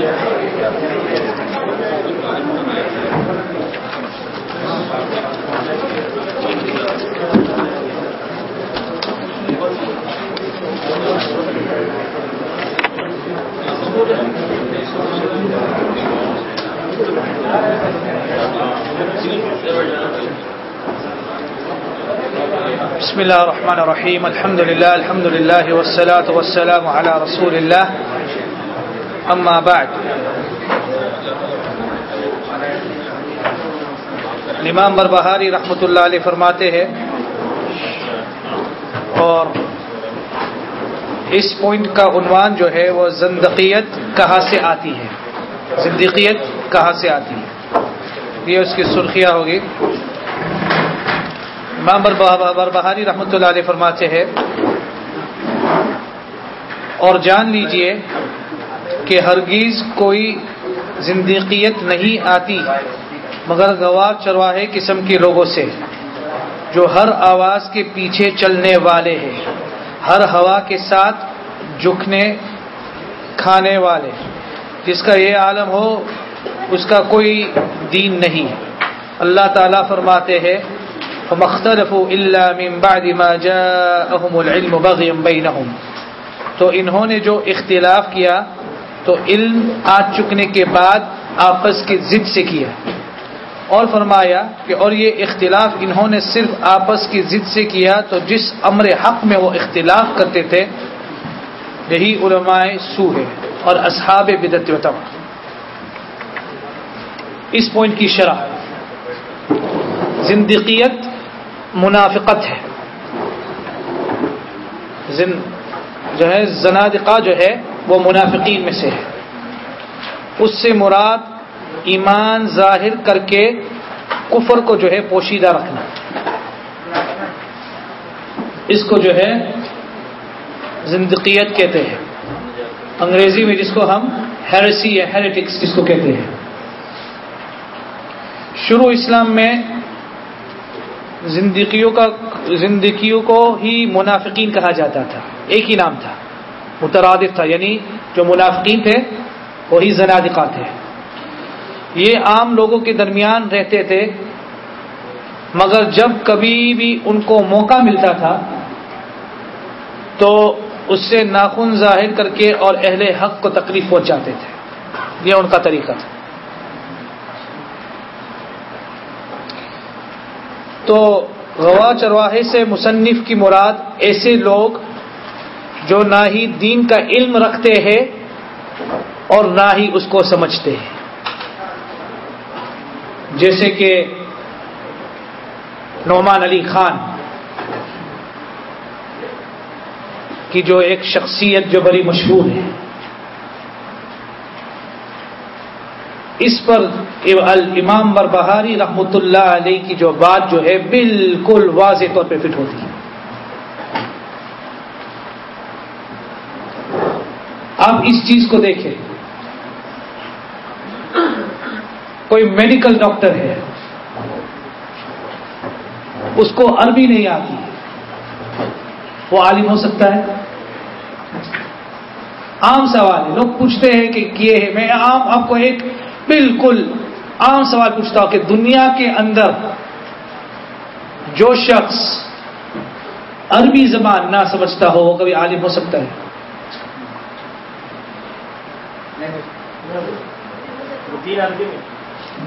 بسم الله الرحمن الرحيم. الحمد لله الحمد لله والصلاة والسلام على رسول الله. أما بعد. امام بربہاری رحمۃ اللہ علیہ فرماتے ہیں، اور اس پوائنٹ کا عنوان جو ہے وہ زندقیت کہاں سے آتی ہے؟ زندقیت کہاں سے آتی ہے؟ یہ اس کی سرخیاں ہوگی۔ امام بربہاری رحمۃ اللہ علیہ فرماتے ہیں، اور جان لیجیے کہ ہرگیز کوئی زندقیت نہیں آتی، مگر گواہ چرواہے قسم کے لوگوں سے، جو ہر آواز کے پیچھے چلنے والے ہیں، ہر ہوا کے ساتھ جھکنے، کھانے والے۔ جس کا یہ عالم ہو، اس کا کوئی دین نہیں۔ اللہ تعالیٰ فرماتے ہیں مختلف تو انہوں نے جو اختلاف کیا تو علم آ چکنے کے بعد آپس کی ضد سے کیا۔ اور فرمایا کہ اور یہ اختلاف انہوں نے صرف آپس کی ضد سے کیا تو جس امر حق میں وہ اختلاف کرتے تھے، یہی علماء سو ہے اور اصحاب بدت و اس پوائنٹ کی شرح۔ زندقیت منافقت ہے۔ زن جو ہے، زنادقہ جو ہے وہ منافقین میں سے ہے۔ اس سے مراد ایمان ظاہر کر کے کفر کو جو ہے پوشیدہ رکھنا۔ اس کو جو ہے زندقیت کہتے ہیں۔ انگریزی میں جس کو ہم ہیرسی یا ہیریٹکس جس کو کہتے ہیں۔ شروع اسلام میں زندگیوں کا زندگیوں کو ہی منافقین کہا جاتا تھا۔ ایک ہی نام تھا۔ مترادف تھا یعنی جو منافقین تھے، وہی زنادقہ تھے۔ یہ عام لوگوں کے درمیان رہتے تھے، مگر جب کبھی بھی ان کو موقع ملتا تھا، تو اس سے ناخن ظاہر کر کے اور اہل حق کو تکلیف پہنچاتے تھے۔ یہ ان کا طریقہ تھا۔ تو غوا چرواہے سے مصنف کی مراد، ایسے لوگ جو نہ ہی دین کا علم رکھتے ہیں اور نہ ہی اس کو سمجھتے ہیں۔ جیسے کہ نعمان علی خان کی جو ایک شخصیت جو بڑی مشہور ہے۔ اس پر امام بر بہاری رحمۃ اللہ علیہ کی جو بات جو ہے بالکل واضح طور پہ فٹ ہوتی ہے۔ آپ اس چیز کو دیکھیں۔ کوئی میڈیکل ڈاکٹر ہے۔ اس کو عربی نہیں آتی۔ وہ عالم ہو سکتا ہے۔ عام سوال ہے۔ لوگ پوچھتے ہیں کہ یہ ہے۔ میں عام آپ کو ایک بالکل عام سوال پوچھتا ہوں کہ دنیا کے اندر جو شخص عربی زبان نہ سمجھتا ہو، وہ کبھی عالم ہو سکتا ہے؟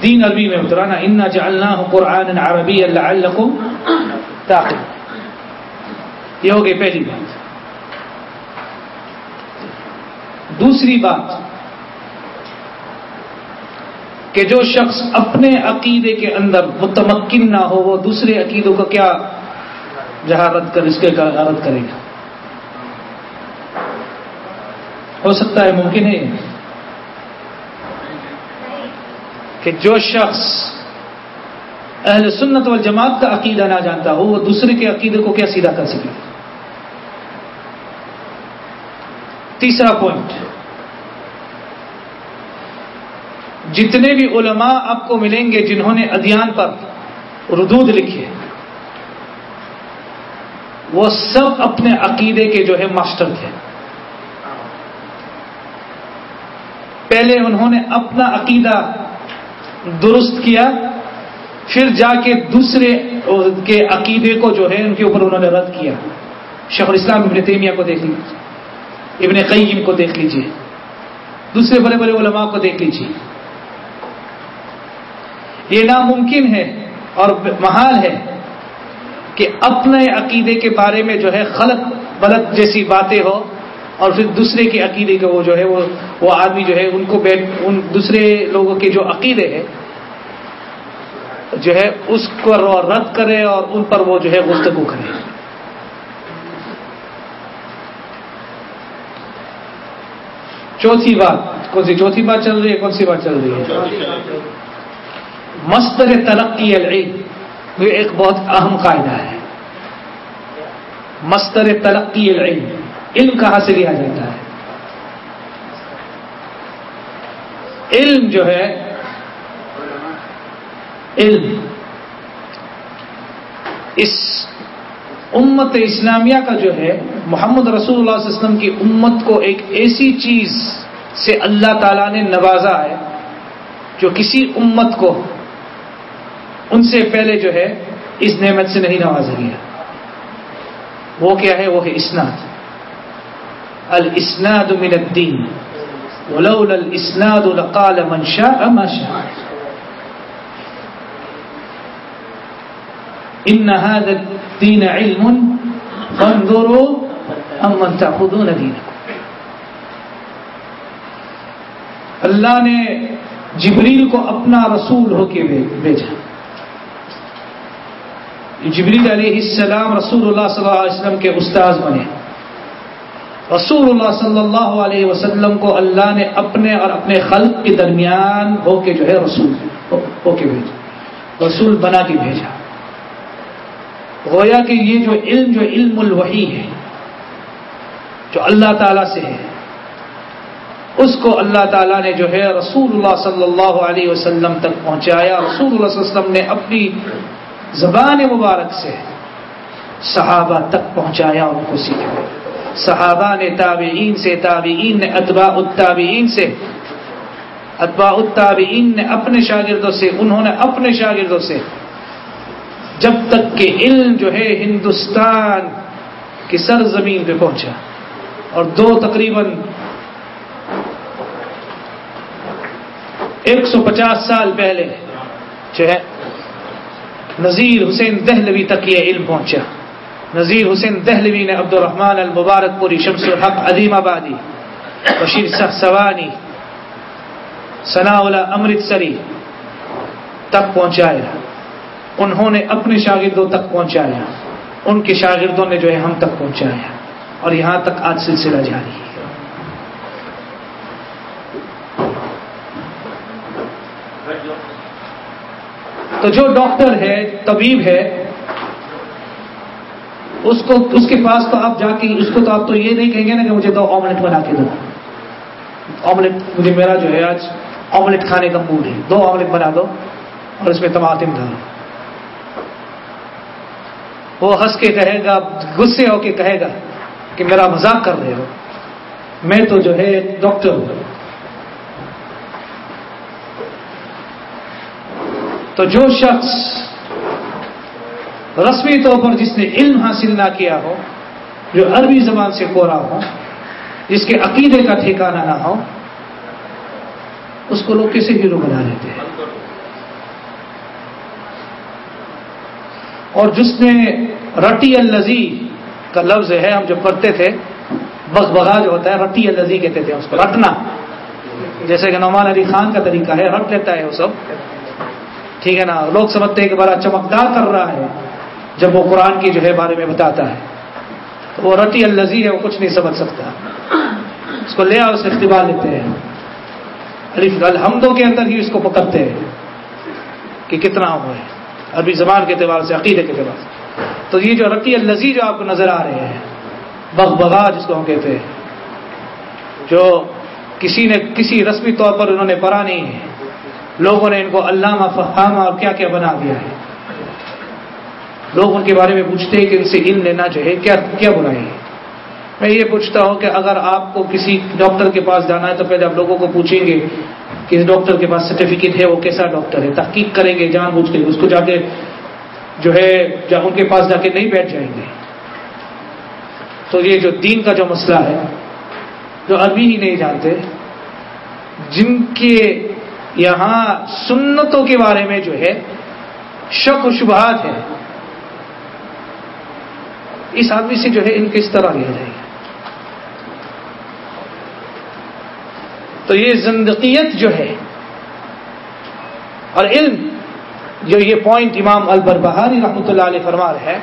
دین عربی میں اترانا ان جعلناہ قرآن عربی اللہ تاخیر یہ ہو گئی پہلی بات۔ دوسری بات کہ جو شخص اپنے عقیدے کے اندر متمکن نہ ہو، وہ دوسرے عقیدوں کا کیا جہارت کر، اس کے رد کرے گا؟ ہو سکتا ہے ممکن ہے؟ کہ جو شخص اہل سنت والجماعت کا عقیدہ نہ جانتا ہو، وہ دوسرے کے عقیدے کو کیا سیدھا کر سکے؟ تیسرا پوائنٹ جتنے بھی علماء آپ کو ملیں گے جنہوں نے ادیان پر ردود لکھے، وہ سب اپنے عقیدے کے جو ہے ماسٹر تھے۔ پہلے انہوں نے اپنا عقیدہ درست کیا، پھر جا کے دوسرے کے عقیدے کو جو ہے ان کے اوپر انہوں نے رد کیا۔ شیخ الاسلام ابن تیمیہ کو دیکھ لیجیے ابن قیم کو دیکھ لیجیے دوسرے بڑے بڑے علماء کو دیکھ لیجیے یہ ناممکن ہے اور محال ہے کہ اپنے عقیدے کے بارے میں جو ہے، خلط غلط جیسی باتیں ہو اور پھر دوسرے کے عقیدے کے وہ جو ہے وہ وہ آدمی جو ہے ان کو بیٹھ ان دوسرے لوگوں کے جو عقیدے ہیں جو ہے اس کو رد کرے اور ان پر وہ جو ہے گفتگو کرے۔ چوتھی بات، کون سی چوتھی بات چل رہی ہے، کون سی بات چل رہی ہے؟ مستر ترقی العلم، یہ ایک بہت اہم قاعدہ ہے۔ مستر ترقی العلم۔ علم کہاں سے لیا جاتا ہے؟ علم جو ہے، علم۔ اس امت اسلامیہ کا جو ہے، محمد رسول اللہ علیہ وسلم کی امت کو ایک ایسی چیز سے اللہ تعالی نے نوازا ہے، جو کسی امت کو ان سے پہلے جو ہے، اس نعمت سے نہیں نوازا گیا۔ وہ کیا ہے؟ وہ ہے اسناد۔ الاسناد من الدین. ولولا الاسناد لقال من شاء ما شاء. ان هذا الدين علم. فانظروا امن تاخذون دينكم. اللہ نے جبریل کو اپنا رسول ہو کے بھیجا۔ جبریل علیہ السلام رسول اللہ صلی اللہ علیہ وسلم کے استاذ بنے۔ رسول اللہ صلی اللہ علیہ وسلم کو اللہ نے اپنے اور اپنے خلق کے درمیان ہو کے جو ہے رسول ہو کے بھیجا۔ رسول بنا کے بھیجا۔ گویا کہ یہ جو علم جو علم الوحی ہے، جو اللہ تعالی سے ہے، اس کو اللہ تعالیٰ نے جو ہے رسول اللہ صلی اللہ علیہ وسلم تک پہنچایا۔ رسول اللہ صلی اللہ علیہ وسلم نے اپنی زبان مبارک سے صحابہ تک پہنچایا ان کو سیکھا۔ صحابہ نے تابعین سے، تابعین نے، اتباع التابعین سے۔ اتباع التابعین نے اپنے شاگردوں سے، انہوں نے اپنے شاگردوں سے۔ جب تک کہ علم جو ہے ہندوستان کی سرزمین پہ پہنچا۔ اور دو تقریباً ایک سو پچاس سال پہلے جو ہے، نذیر حسین دہلوی تک یہ علم پہنچا۔ نذیر حسین دہلوی نے عبد الرحمان المبارک پوری شمس الحق عدیم آبادی، بشیر شاہ سوانی ثناء اللہ امرتسری تک پہنچایا۔ انہوں نے اپنے شاگردوں تک پہنچایا۔ ان کے شاگردوں نے جو ہے ہم تک پہنچایا۔ اور یہاں تک آج سلسلہ جاری ہے۔ تو جو ڈاکٹر ہے، طبیب ہے اس کو اس کے پاس تو آپ جا کے اس کو تو آپ تو یہ نہیں کہیں گے نا کہ مجھے دو آملیٹ بنا کے دو۔ آملیٹ مجھے میرا جو ہے آج آملیٹ کھانے کا موڈ ہے۔ دو آملیٹ بنا دو اور اس میں ٹماٹر ڈالو وہ ہنس کے کہے گا، غصے ہو کے کہے گا کہ میرا مذاق کر رہے ہو۔ میں تو جو ہے ڈاکٹر ہوں۔ تو جو شخص رسمی طور پر جس نے علم حاصل نہ کیا ہو، جو عربی زبان سے کورا ہو، جس کے عقیدے کا ٹھکانہ نہ ہو، اس کو لوگ کسی ہیرو بنا لیتے ہیں۔ اور جس نے رٹی الزی کا لفظ ہے، ہم جو پڑھتے تھے بغ بغا جو ہوتا ہے، رٹی الزی کہتے تھے، اس کو رٹنا۔ جیسے کہ نعمان علی خان کا طریقہ ہے، رٹ لیتا ہے وہ سب۔ ٹھیک ہے نا؟ لوگ سمجھتے ہیں کہ بڑا چمکدار کر رہا ہے۔ جب وہ قرآن کی جو ہے بارے میں بتاتا ہے تو وہ رٹی الزی ہے، وہ کچھ نہیں سمجھ سکتا۔ اس کو لے آؤ، اس اختبار لیتے ہیں۔ الحمدوں کے اندر ہی اس کو پکڑتے ہیں کہ کتنا وہ ہے عربی زبان کے اعتبار سے، عقیدے کے اعتبار سے۔ تو یہ جو رقی الزی جو آپ کو نظر آ رہے ہیں بغ بغا جس کو ہم کہتے ہیں، جو کسی نے کسی رسمی طور پر انہوں نے پڑھا نہیں ہے۔ لوگوں نے ان کو علامہ فہامہ اور کیا کیا بنا دیا ہے۔ لوگ ان کے بارے میں پوچھتے ہیں کہ ان سے علم لینا جو ہے، کیا کیا برائی ہے میں یہ پوچھتا ہوں کہ اگر آپ کو کسی ڈاکٹر کے پاس جانا ہے تو پہلے آپ لوگوں کو پوچھیں گے کہ اس ڈاکٹر کے پاس سرٹیفکیٹ ہے، وہ کیسا ڈاکٹر ہے؟ تحقیق کریں گے، جان بوجھ کے، اس کو جا کے جو ہے ان کے پاس جا کے نہیں بیٹھ جائیں گے۔ تو یہ جو دین کا جو مسئلہ ہے، جو ابھی ہی نہیں جانتے، جن کے یہاں سنتوں کے بارے میں جو ہے، شک و شبہات ہے اس آدمی سے جو ہے ان کس طرح لیا جائے گا تو یہ زندقیت جو ہے اور علم، جو یہ پوائنٹ امام البر بہاری رحمۃ اللہ علیہ فرما رہے ہیں،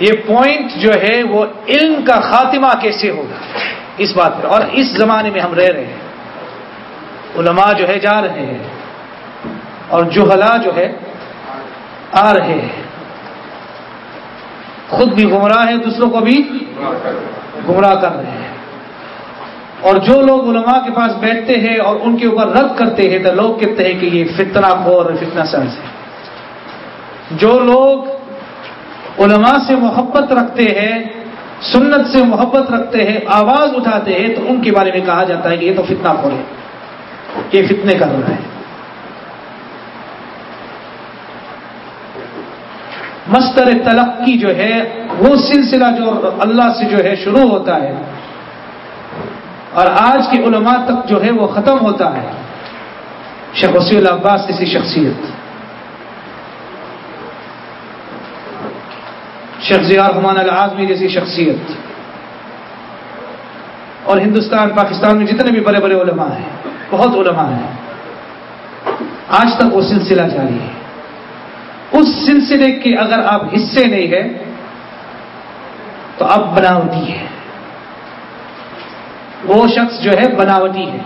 یہ پوائنٹ جو ہے وہ علم کا خاتمہ کیسے ہوگا؟ اس بات پر۔ اور اس زمانے میں ہم رہ رہے ہیں۔ علماء جو ہے جا رہے ہیں اور جوہلا جو ہے آ رہے ہیں۔ خود بھی گمراہ ہیں، دوسروں کو بھی گمراہ کر رہے ہیں۔ اور جو لوگ علماء کے پاس بیٹھتے ہیں اور ان کے اوپر رد کرتے ہیں، تو لوگ کہتے ہیں کہ یہ فتنہ خور، فتنہ سرز ہے۔ جو لوگ علماء سے محبت رکھتے ہیں، سنت سے محبت رکھتے ہیں، آواز اٹھاتے ہیں، تو ان کے بارے میں کہا جاتا ہے کہ یہ تو فتنہ خور ہے، یہ فتنے کر رہا ہے۔ مستر تلقی جو ہے، وہ سلسلہ جو اللہ سے جو ہے شروع ہوتا ہے۔ اور آج کے علماء تک جو ہے، وہ ختم ہوتا ہے۔ شیخ وسیع العباس جیسی شخصیت۔ شیخ ضیاء رحمان العظمی جیسی شخصیت۔ اور ہندوستان، پاکستان میں جتنے بھی بڑے بڑے علماء ہیں، بہت علماء ہیں۔ آج تک وہ سلسلہ جاری ہے۔ اس سلسلے کے اگر آپ حصے نہیں ہیں، تو آپ بناوٹی ہے۔ وہ شخص جو ہے، بناوٹی ہے۔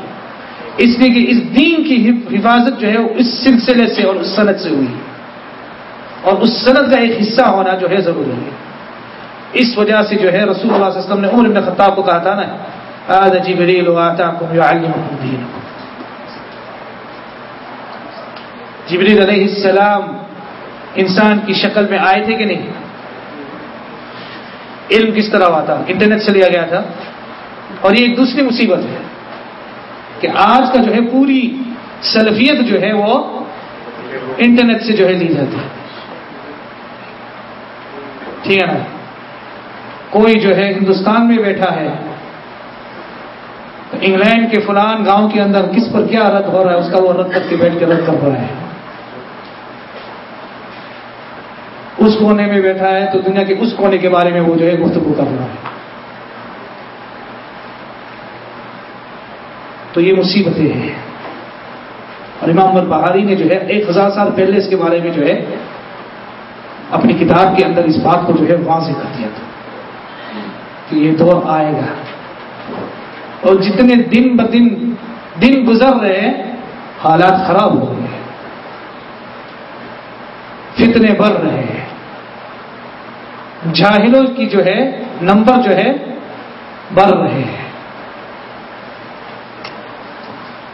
اس لیے کہ اس دین کی حفاظت جو ہے اس سلسلے سے اور اس صنعت سے ہوئی۔ اور اس صنعت کا ایک حصہ ہونا جو ہے، ضروری ہے۔ اس وجہ سے جو ہے، رسول اللہ علیہ وسلم نے عمر خطاب کو کہا تھا نا آج جبریل آتاکم یعلمکم دینکم. جبریل علیہ السلام انسان کی شکل میں آئے تھے کہ نہیں؟ علم کس طرح ہوا تھا؟ انٹرنیٹ سے لیا گیا تھا۔ اور یہ ایک دوسری مصیبت ہے کہ آج کا جو ہے پوری سلفیت جو ہے وہ انٹرنیٹ سے جو ہے لی جاتی ہے۔ ٹھیک ہے نا؟ کوئی جو ہے ہندوستان میں بیٹھا ہے انگلینڈ کے فلان گاؤں کے اندر کس پر کیا رد ہو رہا ہے؟ اس کا وہ رد کر کے بیٹھ کے رد کر رہا ہے۔ اس کونے میں بیٹھا ہے تو دنیا کے اس کونے کے بارے میں وہ جو ہے گفتگو کر رہا ہے۔ تو یہ مصیبتیں ہیں۔ اور امام البہاری نے جو ہے ایک ہزار سال پہلے اس کے بارے میں جو ہے اپنی کتاب کے اندر اس بات کو جو ہے واضح کر دیا تھا کہ یہ دور آئے گا۔ اور جتنے دن ب دن دن گزر رہے ہیں، حالات خراب ہو رہے ہیں فتنے بڑھ رہے ہیں۔ جاہلوں کی جو ہے نمبر جو ہے بڑھ رہے ہیں۔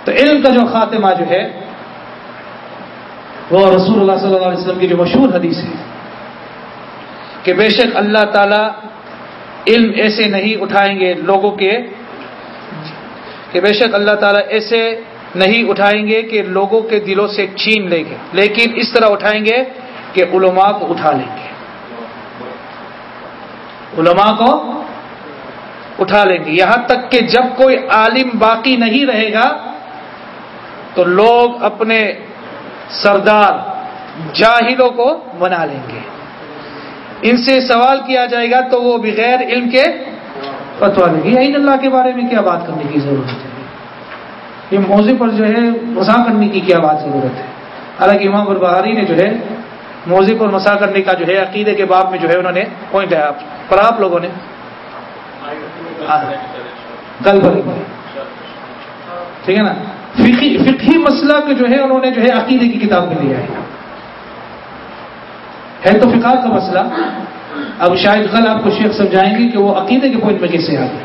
تو علم کا جو خاتمہ جو ہے، وہ رسول اللہ صلی اللہ علیہ وسلم کی جو مشہور حدیث ہے کہ بے شک اللہ تعالی علم ایسے نہیں اٹھائیں گے لوگوں کے، کہ بے شک اللہ تعالیٰ ایسے نہیں اٹھائیں گے کہ لوگوں کے دلوں سے چھین لیں گے، لیکن اس طرح اٹھائیں گے کہ علماء کو اٹھا لیں گے۔ علماء کو اٹھا لیں گے۔ یہاں تک کہ جب کوئی عالم باقی نہیں رہے گا، تو لوگ اپنے سردار جاہلوں کو بنا لیں گے۔ ان سے سوال کیا جائے گا تو وہ بغیر علم کے فتوا لیں گے۔ یہی اللہ کے بارے میں کیا بات کرنے کی ضرورت ہے؟ یہ موضوع پر جو ہے مسا کرنے کی کیا بات ضرورت ہے؟ حالانکہ امام البہاری نے جو ہے، موضوع پر مسا کرنے کا جو ہے، عقیدے کے باب میں جو ہے، انہوں نے پوائنٹ ہے پر آپ لوگوں نے کل بھر ٹھیک ہے نا؟ فقہی مسئلہ کے جو ہے، انہوں نے جو ہے عقیدے کی کتاب میں لیا ہے۔ ہے تو فقہ کا مسئلہ۔ اب شاید کل آپ کو شیخ سمجھائیں گے کہ وہ عقیدے کے پوائنٹ میں کیسے آ گئے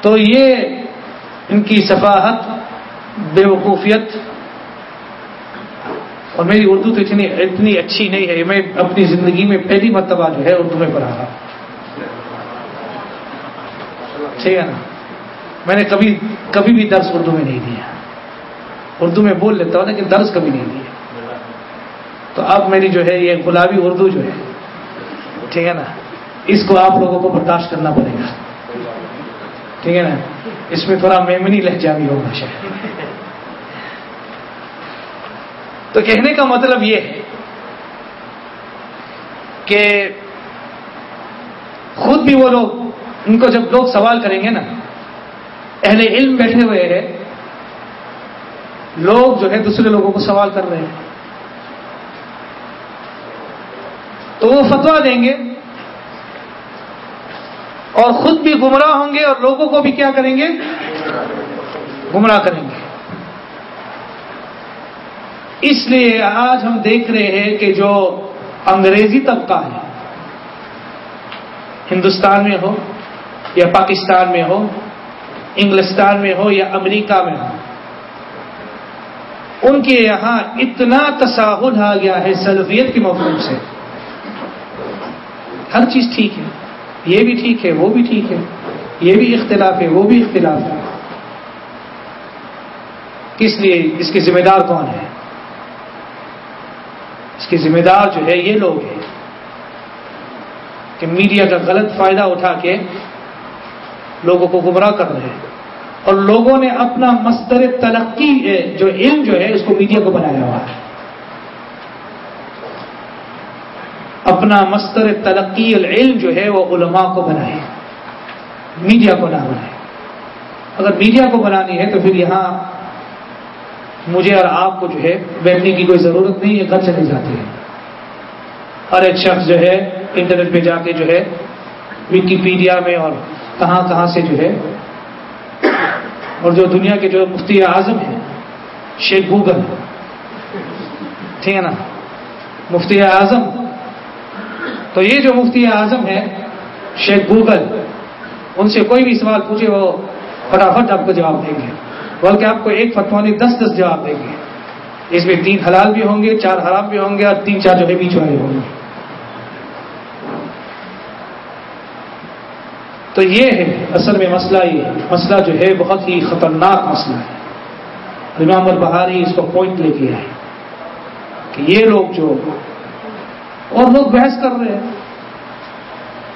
تو یہ ان کی صفاحت، بے وقوفیت اور میری اردو تو اتنی اتنی اچھی نہیں ہے، میں اپنی زندگی میں پہلی مرتبہ جو ہے اردو میں پڑھا رہا ٹھیک ہے نا؟ میں نے کبھی کبھی بھی درس اردو میں نہیں دیا۔ اردو میں بول لیتا ہوں لیکن درس کبھی نہیں دیا۔ تو اب میری جو ہے، یہ گلابی اردو جو ہے، ٹھیک ہے نا؟ اس کو آپ لوگوں کو برداشت کرنا پڑے گا۔ ٹھیک ہے نا؟ اس میں تھوڑا میمنی لہجہ بھی ہوگا شاید۔ تو کہنے کا مطلب یہ ہے کہ خود بھی وہ لوگ، ان کو جب لوگ سوال کریں گے نا، اہل علم بیٹھے ہوئے ہیں، لوگ جو ہے دوسرے لوگوں کو سوال کر رہے ہیں۔ تو وہ فتوا دیں گے اور خود بھی گمراہ ہوں گے اور لوگوں کو بھی کیا کریں گے؟ گمراہ کریں گے۔ اس لیے آج ہم دیکھ رہے ہیں کہ جو انگریزی طبقہ ہے، ہندوستان میں ہو یا پاکستان میں ہو، انگلستان میں ہو یا امریکہ میں ہو، ان کے یہاں اتنا تصاہل آ گیا ہے سلفیت کے مفہوم سے۔ ہر چیز ٹھیک ہے، یہ بھی ٹھیک ہے، وہ بھی ٹھیک ہے، یہ بھی اختلاف ہے، وہ بھی اختلاف ہے۔ کس لیے؟ اس کے ذمہ دار کون ہے؟ اس کے ذمہ دار جو ہے یہ لوگ ہیں کہ میڈیا کا غلط فائدہ اٹھا کے لوگوں کو گمراہ کر رہے ہیں۔ اور لوگوں نے اپنا مستر ترقی جو علم جو ہے، اس کو میڈیا کو بنایا ہوا ہے۔ اپنا مستر تلقی، العلم جو ہے، وہ علماء کو بنائے۔ میڈیا کو نہ بنائے۔ اگر میڈیا کو بنانی ہے تو پھر یہاں مجھے اور آپ کو جو ہے بیٹھنے کی کوئی ضرورت نہیں ہے گھر چلے جاتے ہیں ہر ایک شخص جو ہے انٹرنیٹ پہ جا کے جو ہے وکیپیڈیا میں اور کہاں کہاں سے جو ہے اور جو دنیا کے جو مفتی اعظم ہیں، شیخ گوگل، ٹھیک ہے نا؟ مفتی اعظم۔ تو یہ جو مفتی اعظم ہے شیخ گوگل، ان سے کوئی بھی سوال پوچھے وہ فٹافٹ آپ کو جواب دیں گے۔ بلکہ آپ کو ایک فتوانی دس دس جواب دیں گے اس میں تین حلال بھی ہوں گے، چار حرام بھی ہوں گے اور تین چار جو ہے بیچ والے ہوں گے۔ تو یہ ہے، اصل میں مسئلہ یہ مسئلہ جو ہے بہت ہی خطرناک مسئلہ ہے۔ امام البہاری اس کو پوائنٹ لے کے آئے کہ یہ لوگ جو اور لوگ بحث کر رہے ہیں،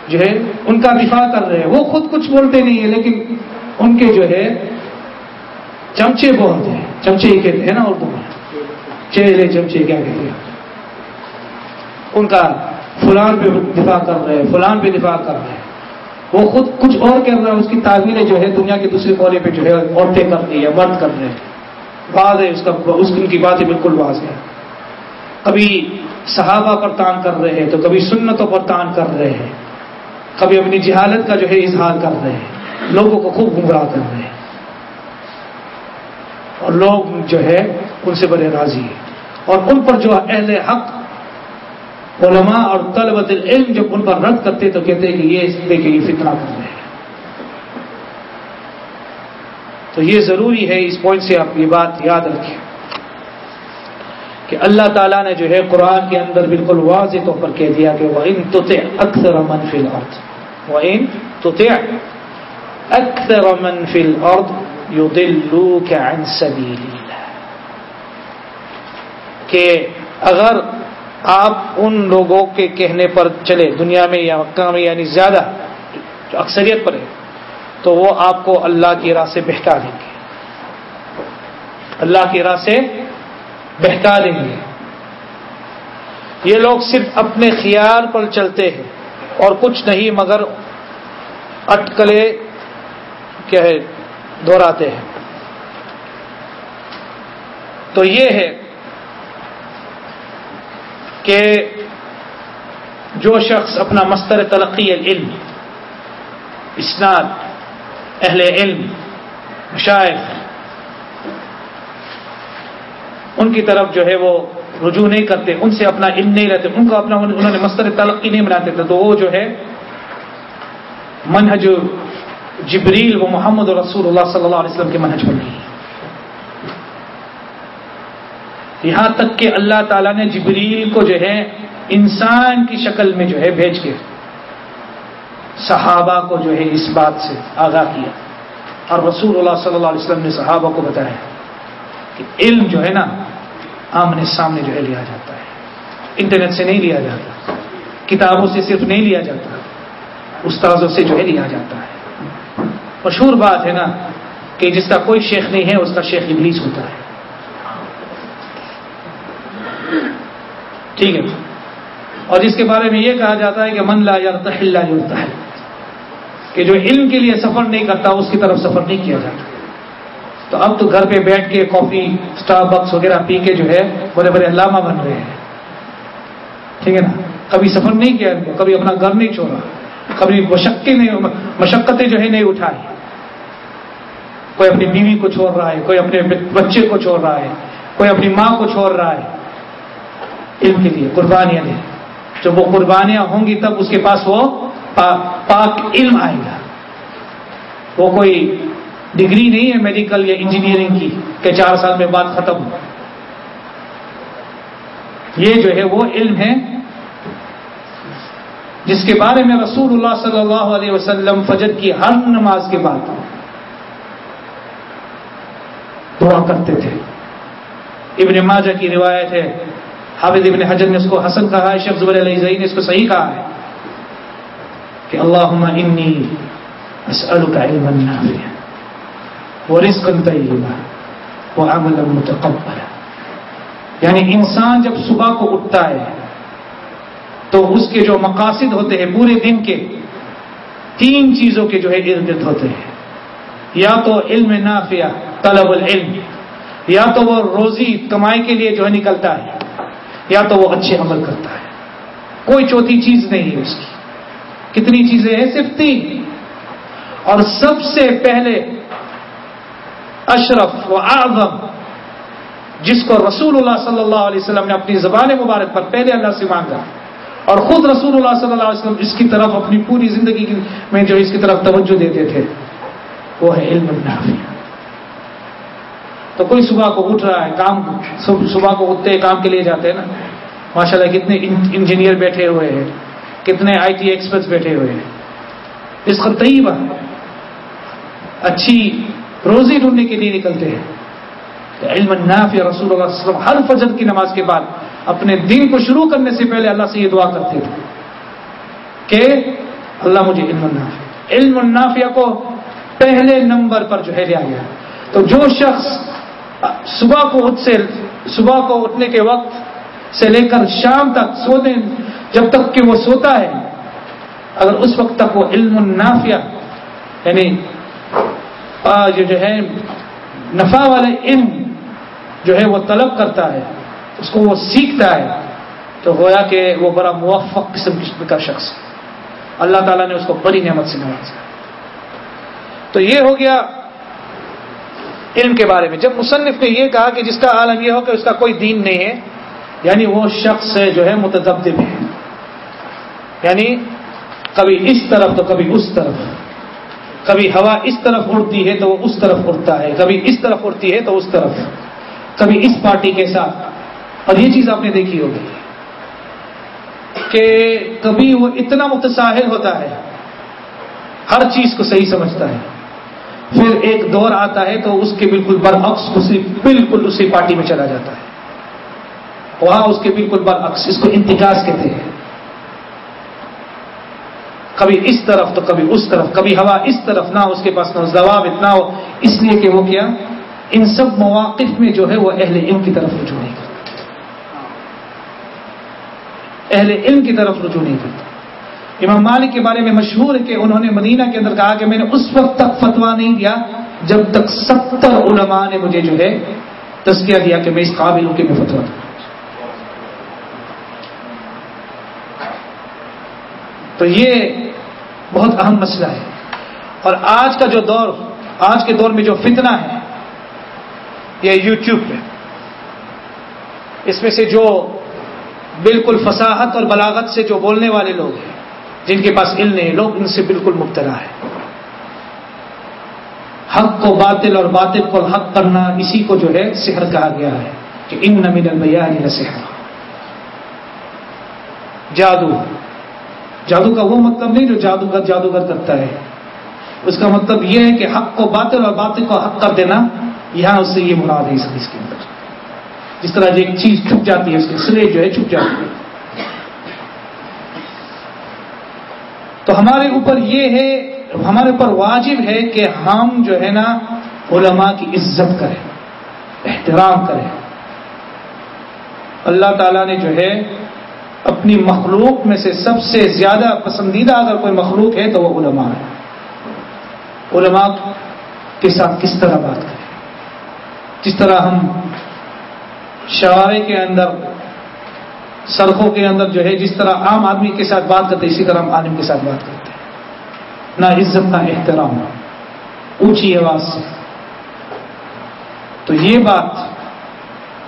جو ہے، ان کا دفاع کر رہے ہیں۔ وہ خود کچھ بولتے نہیں ہیں، لیکن ان کے جو ہے چمچے بولتے ہیں چمچے ہی کہتے ہیں نا اردو میں چہرے چمچے کیا کہتے ہیں ان کا فلان پہ دفاع کر رہے ہیں فلان پہ دفاع کر رہے ہیں وہ خود کچھ اور کر رہا ہے اس کی تعبیریں جو ہے دنیا کے دوسرے کولے پہ جو ہے عورتیں کر رہی ہے مرد کر رہے ہیں بعض ہے اس کا اس ان کی باتیں بالکل واضح ہے کبھی صحابہ پر تان کر رہے ہیں تو کبھی سنتوں پر تان کر رہے ہیں کبھی اپنی جہالت کا جو ہے اظہار کر رہے ہیں لوگوں کو خوب گمراہ کر رہے ہیں اور لوگ جو ہے ان سے بڑے راضی ہیں۔ اور ان پر جو اہل حق، علماء اور طلبت علم جب ان پر رد کرتے تو کہتے ہیں کہ یہ دیکھیں یہ فتنہ کر رہے ہیں۔ تو یہ ضروری ہے اس پوائنٹ سے آپ یہ بات یاد رکھیں کہ اللہ تعالیٰ نے جو ہے قرآن کے اندر بالکل واضح طور پر کہہ دیا کہ وہ ان تو اکثر امن فی الارض وہ ان تو اکثر امن فی الارض یو دلو کہ اگر آپ ان لوگوں کے کہنے پر چلے دنیا میں یا مکہ میں یعنی زیادہ جو اکثریت پر ہے تو وہ آپ کو اللہ کی راہ سے بہکا دیں گے۔ اللہ کی راہ سے بہکا دیں گے۔ یہ لوگ صرف اپنے خیال پر چلتے ہیں اور کچھ نہیں، مگر اٹکلے، کیا ہے دہراتے ہیں۔ تو یہ ہے کہ جو شخص اپنا مستر تلقی علم اسناد، اہل علم، مشاعر، ان کی طرف جو ہے وہ رجوع نہیں کرتے، ان سے اپنا علم نہیں رہتے، ان کو اپنا، انہوں نے مستر تلقی نہیں بناتے تھے تو وہ جو ہے منہج جبریل وہ محمد رسول اللہ صلی اللہ علیہ وسلم کے منہج پر نہیں۔ یہاں تک کہ اللہ تعالیٰ نے جبریل کو جو ہے انسان کی شکل میں جو ہے بھیج کے صحابہ کو جو ہے اس بات سے آگاہ کیا۔ اور رسول اللہ صلی اللہ علیہ وسلم نے صحابہ کو بتایا کہ علم جو ہے نا آمنے سامنے جو ہے لیا جاتا ہے۔ انٹرنیٹ سے نہیں لیا جاتا، کتابوں سے صرف نہیں لیا جاتا، استاذوں سے جو ہے لیا جاتا ہے۔ مشہور بات ہے نا کہ جس کا کوئی شیخ نہیں ہے، اس کا شیخ ابلیس ہوتا ہے۔ ٹھیک ہے۔ اور جس کے بارے میں یہ کہا جاتا ہے کہ من لا یرتحل لا یرتحل کہ جو علم کے لیے سفر نہیں کرتا، اس کی طرف سفر نہیں کیا جاتا۔ تو اب تو گھر پہ بیٹھ کے کافی اسٹار بکس وغیرہ پی کے جو ہے، بڑے بڑے علامہ بن رہے ہیں۔ ٹھیک ہے نا؟ کبھی سفر نہیں کیا، کبھی اپنا گھر نہیں چھوڑا، کبھی مشقتیں نہیں مشقتیں جو ہے، نہیں اٹھائی۔ کوئی اپنی بیوی کو چھوڑ رہا ہے، کوئی اپنے بچے کو چھوڑ رہا ہے، کوئی اپنی ماں کو چھوڑ رہا ہے۔ علم کے لیے قربانیاں دیں۔ جب وہ قربانیاں ہوں گی، تب اس کے پاس وہ پاک علم آئے گا۔ وہ کوئی ڈگری نہیں ہے میڈیکل یا انجینئرنگ کی، کہ چار سال میں بات ختم ہو۔ یہ جو ہے وہ علم ہے، جس کے بارے میں رسول اللہ صلی اللہ علیہ وسلم فجر کی ہر نماز کے بعد۔ دعا کرتے تھے۔ ابن ماجہ کی روایت ہے۔ حافظ ابن حجر نے اس کو حسن کہا ہے شیخ زبر علیہ زئی نے اس کو صحیح کہا ہے کہ اللہ انی اسألک علما نافعا ورزقا طیبا وعملا متقبلا۔ یعنی انسان جب صبح کو اٹھتا ہے تو اس کے جو مقاصد ہوتے ہیں، پورے دن کے تین چیزوں کے جو ہے ارد گرد ہوتے ہیں۔ یا تو علم نافیہ طلب العلم۔ یا تو وہ روزی کمائی کے لیے جو ہے نکلتا ہے، یا تو وہ اچھے عمل کرتا ہے۔ کوئی چوتھی چیز نہیں ہے اس کی۔ کتنی چیزیں ہیں؟ صرف تین۔ اور سب سے پہلے اشرف و اعظم، جس کو رسول اللہ صلی اللہ علیہ وسلم نے اپنی زبان مبارک پر پہلے اللہ سے مانگا، اور خود رسول اللہ صلی اللہ علیہ وسلم اس کی طرف اپنی پوری زندگی میں جو اس کی طرف توجہ دیتے تھے، وہ ہے علم النافع۔ تو کوئی صبح کو اٹھ رہا ہے کام، صبح کو اٹھتے کام کے لیے جاتے ہیں نا۔ ماشاء اللہ کتنے انجینئر بیٹھے ہوئے ہیں، کتنے آئی ٹی ایکسپرٹس بیٹھے ہوئے ہیں۔ اس کا طیبہ، اچھی روزی ڈھونڈنے کے لیے نکلتے ہیں۔ تو علم النافع رسول اللہ علیہ وسلم ہر فجر کی نماز کے بعد اپنے دن کو شروع کرنے سے پہلے اللہ سے یہ دعا کرتے تھے کہ اللہ مجھے علم النافع علم النافع کو پہلے نمبر پر جو ہے لیا گیا۔ تو جو شخص صبح کو اٹھ سے صبح کو اٹھنے کے وقت سے لے کر شام تک سوتے جب تک کہ وہ سوتا ہے، اگر اس وقت تک وہ علم النافیہ یعنی جو ہے نفع والے علم جو ہے وہ طلب کرتا ہے، اس کو وہ سیکھتا ہے، تو گویا کہ وہ بڑا موفق قسم قسم کا شخص۔ اللہ تعالیٰ نے اس کو بڑی نعمت سے نوازا۔ تو یہ ہو گیا علم کے بارے میں۔ جب مصنف نے یہ کہا کہ جس کا عالم یہ ہو کہ اس کا کوئی دین نہیں ہے یعنی وہ شخص ہے جو ہے متدب ہے۔ یعنی کبھی اس طرف تو کبھی اس طرف۔ کبھی ہوا اس طرف اڑتی ہے تو وہ اس طرف اڑتا ہے۔ کبھی اس طرف اڑتی ہے تو اس طرف۔ کبھی اس پارٹی کے ساتھ۔ اور یہ چیز آپ نے دیکھی ہوگی کہ کبھی وہ اتنا متساہل ہوتا ہے، ہر چیز کو صحیح سمجھتا ہے۔ پھر ایک دور آتا ہے تو اس کے بالکل برعکس اسی بالکل اسی پارٹی میں چلا جاتا ہے۔ وہاں اس کے بالکل برعکس، اس کو انتقاس کہتے ہیں۔ کبھی اس طرف تو کبھی اس طرف، کبھی ہوا اس طرف، نہ اس کے پاس نہ جواب اتنا ہو۔ اس لیے کہ وہ کیا؟ ان سب مواقف میں جو ہے وہ اہل علم کی طرف رجوع نہیں کرتا۔ اہل علم کی طرف رجوع نہیں کرتا۔ امام مالک کے بارے میں مشہور ہے کہ انہوں نے مدینہ کے اندر کہا کہ میں نے اس وقت تک فتوا نہیں دیا جب تک ستر علماء نے مجھے جو ہے تذکیہ دیا کہ میں اس قابل ہوں کہ میں فتوا دوں۔ تو یہ بہت اہم مسئلہ ہے۔ اور آج کا جو دور، آج کے دور میں جو فتنہ ہے، یہ یوٹیوب پہ۔ اس میں سے جو بالکل فصاحت اور بلاغت سے جو بولنے والے لوگ ہیں جن کے پاس علم نہیں، لوگ ان سے بالکل مبتلا ہے حق کو باطل اور باطل کو حق کرنا اسی کو جو ہے سحر کہا گیا ہے کہ ان نمین البیان نصیحت جادو۔ جادو کا وہ مطلب نہیں جو جادوگر جادوگر کرتا ہے۔ اس کا مطلب یہ ہے کہ حق کو باطل اور باطل کو حق کر دینا، یہاں اس سے یہ مراد ہے اس کے اندر۔ جس طرح ایک چیز چھپ جاتی ہے، اس کے سرے جو ہے چھپ جاتی ہے تو ہمارے اوپر یہ ہے، ہمارے اوپر واجب ہے کہ ہم جو ہے نا علماء کی عزت کریں، احترام کریں۔ اللہ تعالیٰ نے جو ہے اپنی مخلوق میں سے سب سے زیادہ پسندیدہ اگر کوئی مخلوق ہے تو وہ علماء ہے۔ علماء کے ساتھ کس طرح بات کریں؟ جس طرح ہم شعرے کے اندر سڑکوں کے اندر جو ہے جس طرح عام آدمی کے ساتھ بات کرتے اسی طرح ہم عالم کے ساتھ بات کرتے ہیں۔ نہ عزت، نہ احترام، اونچی آواز سے۔ تو یہ بات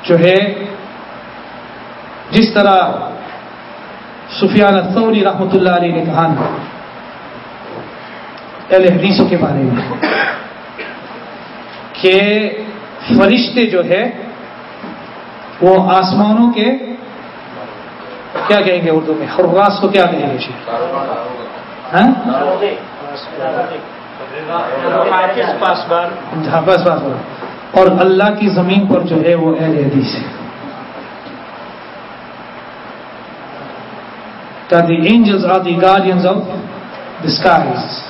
جو ہے، جس طرح سفیان الثوری رحمۃ اللہ علیہ نے کہا اہل حدیثوں کے بارے میں، کہ فرشتے جو ہے، وہ آسمانوں کے کیا کہیں گے اردو میں؟ خرواس کو کیا کہیں گے ہاں؟ ہاں، اور اللہ کی زمین پر جو ہے وہ اہل حدیث ہے۔ That the angels are the guardians of the skies.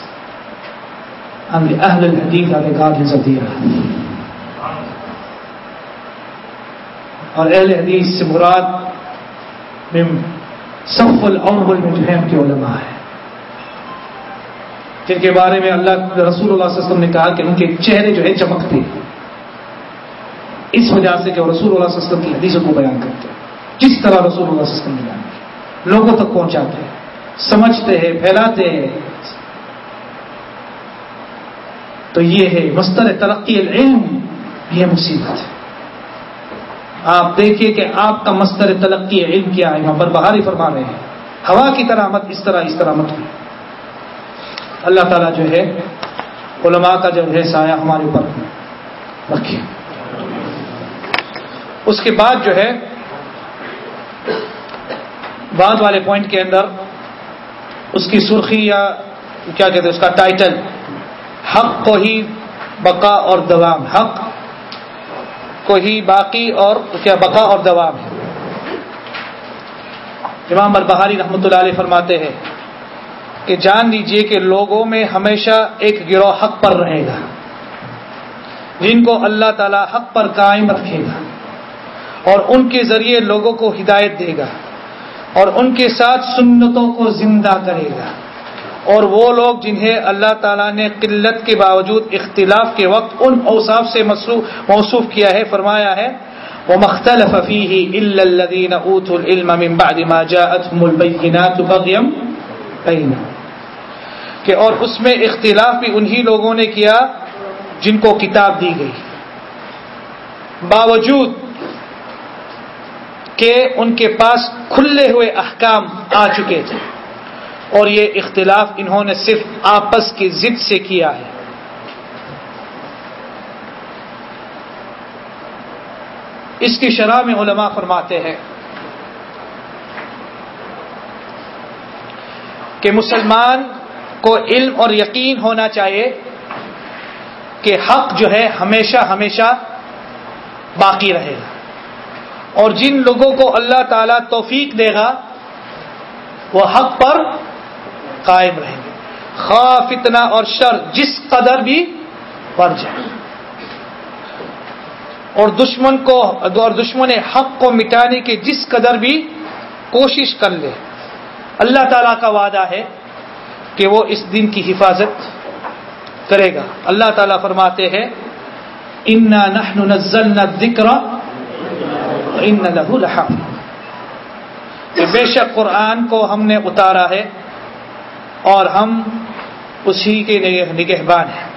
And the Ahl al-Hadith are the guardians of the earth. اور اہل حدیث سے مراد میں صف الاول میں جو کے علماء ہیں جن کے بارے میں اللہ رسول اللہ صلی اللہ علیہ وسلم نے کہا کہ ان کے چہرے جو ہے چمکتے اس وجہ سے کہ وہ رسول اللہ صلی اللہ علیہ وسلم کی حدیثوں کو بیان کرتے جس طرح رسول اللہ صلی اللہ علیہ وسلم نے بیان کیا لوگوں تک پہنچاتے ہیں سمجھتے ہیں پھیلاتے ہیں تو یہ ہے مستر ترقی العلم یہ مصیبت ہے آپ دیکھیے کہ آپ کا مستر تلقی علم کیا ہے وہاں پر بہاری فرما رہے ہیں۔ ہوا کی طرح مت اس طرح اس طرح مت۔ ہو اللہ تعالیٰ جو ہے، علماء کا جو ہے، سایہ ہمارے اوپر رکھے۔ اس کے بعد جو ہے، بعد والے پوائنٹ کے اندر اس کی سرخی یا کیا کہتے ہیں، اس کا ٹائٹل حق کو ہی بقا اور دوام۔ حق کو ہی باقی اور کیا بقا اور دوام ہے۔ امام البہاری رحمۃ اللہ علیہ فرماتے ہیں کہ جان لیجیے کہ لوگوں میں ہمیشہ ایک گروہ حق پر رہے گا۔ جن کو اللہ تعالی حق پر قائم رکھے گا اور ان کے ذریعے لوگوں کو ہدایت دے گا اور ان کے ساتھ سنتوں کو زندہ کرے گا۔ اور وہ لوگ جنہیں اللہ تعالیٰ نے قلت کے باوجود اختلاف کے وقت ان اوصاف سے موصوف کیا ہے، فرمایا ہے وہ مختلف کہ اور اس میں اختلاف بھی انہی لوگوں نے کیا جن کو کتاب دی گئی۔ باوجود کہ ان کے پاس کھلے ہوئے احکام آ چکے تھے۔ اور یہ اختلاف انہوں نے صرف آپس کی ضد سے کیا ہے۔ اس کی شرح میں علماء فرماتے ہیں کہ مسلمان کو علم اور یقین ہونا چاہیے کہ حق جو ہے ہمیشہ ہمیشہ باقی رہے گا۔ اور جن لوگوں کو اللہ تعالی توفیق دے گا، وہ حق پر قائم رہیں گے۔ خواہ فتنہ اور شر جس قدر بھی بڑھ جائے۔ اور دشمن کو، اور دشمن حق کو مٹانے کی جس قدر بھی کوشش کر لے۔ اللہ تعالی کا وعدہ ہے کہ وہ اس دن کی حفاظت کرے گا۔ اللہ تعالیٰ فرماتے ہیں ان نہ ذکر ان لہو لحم بے شک قرآن کو ہم نے اتارا ہے۔ اور ہم اسی کے نگہبان ہیں۔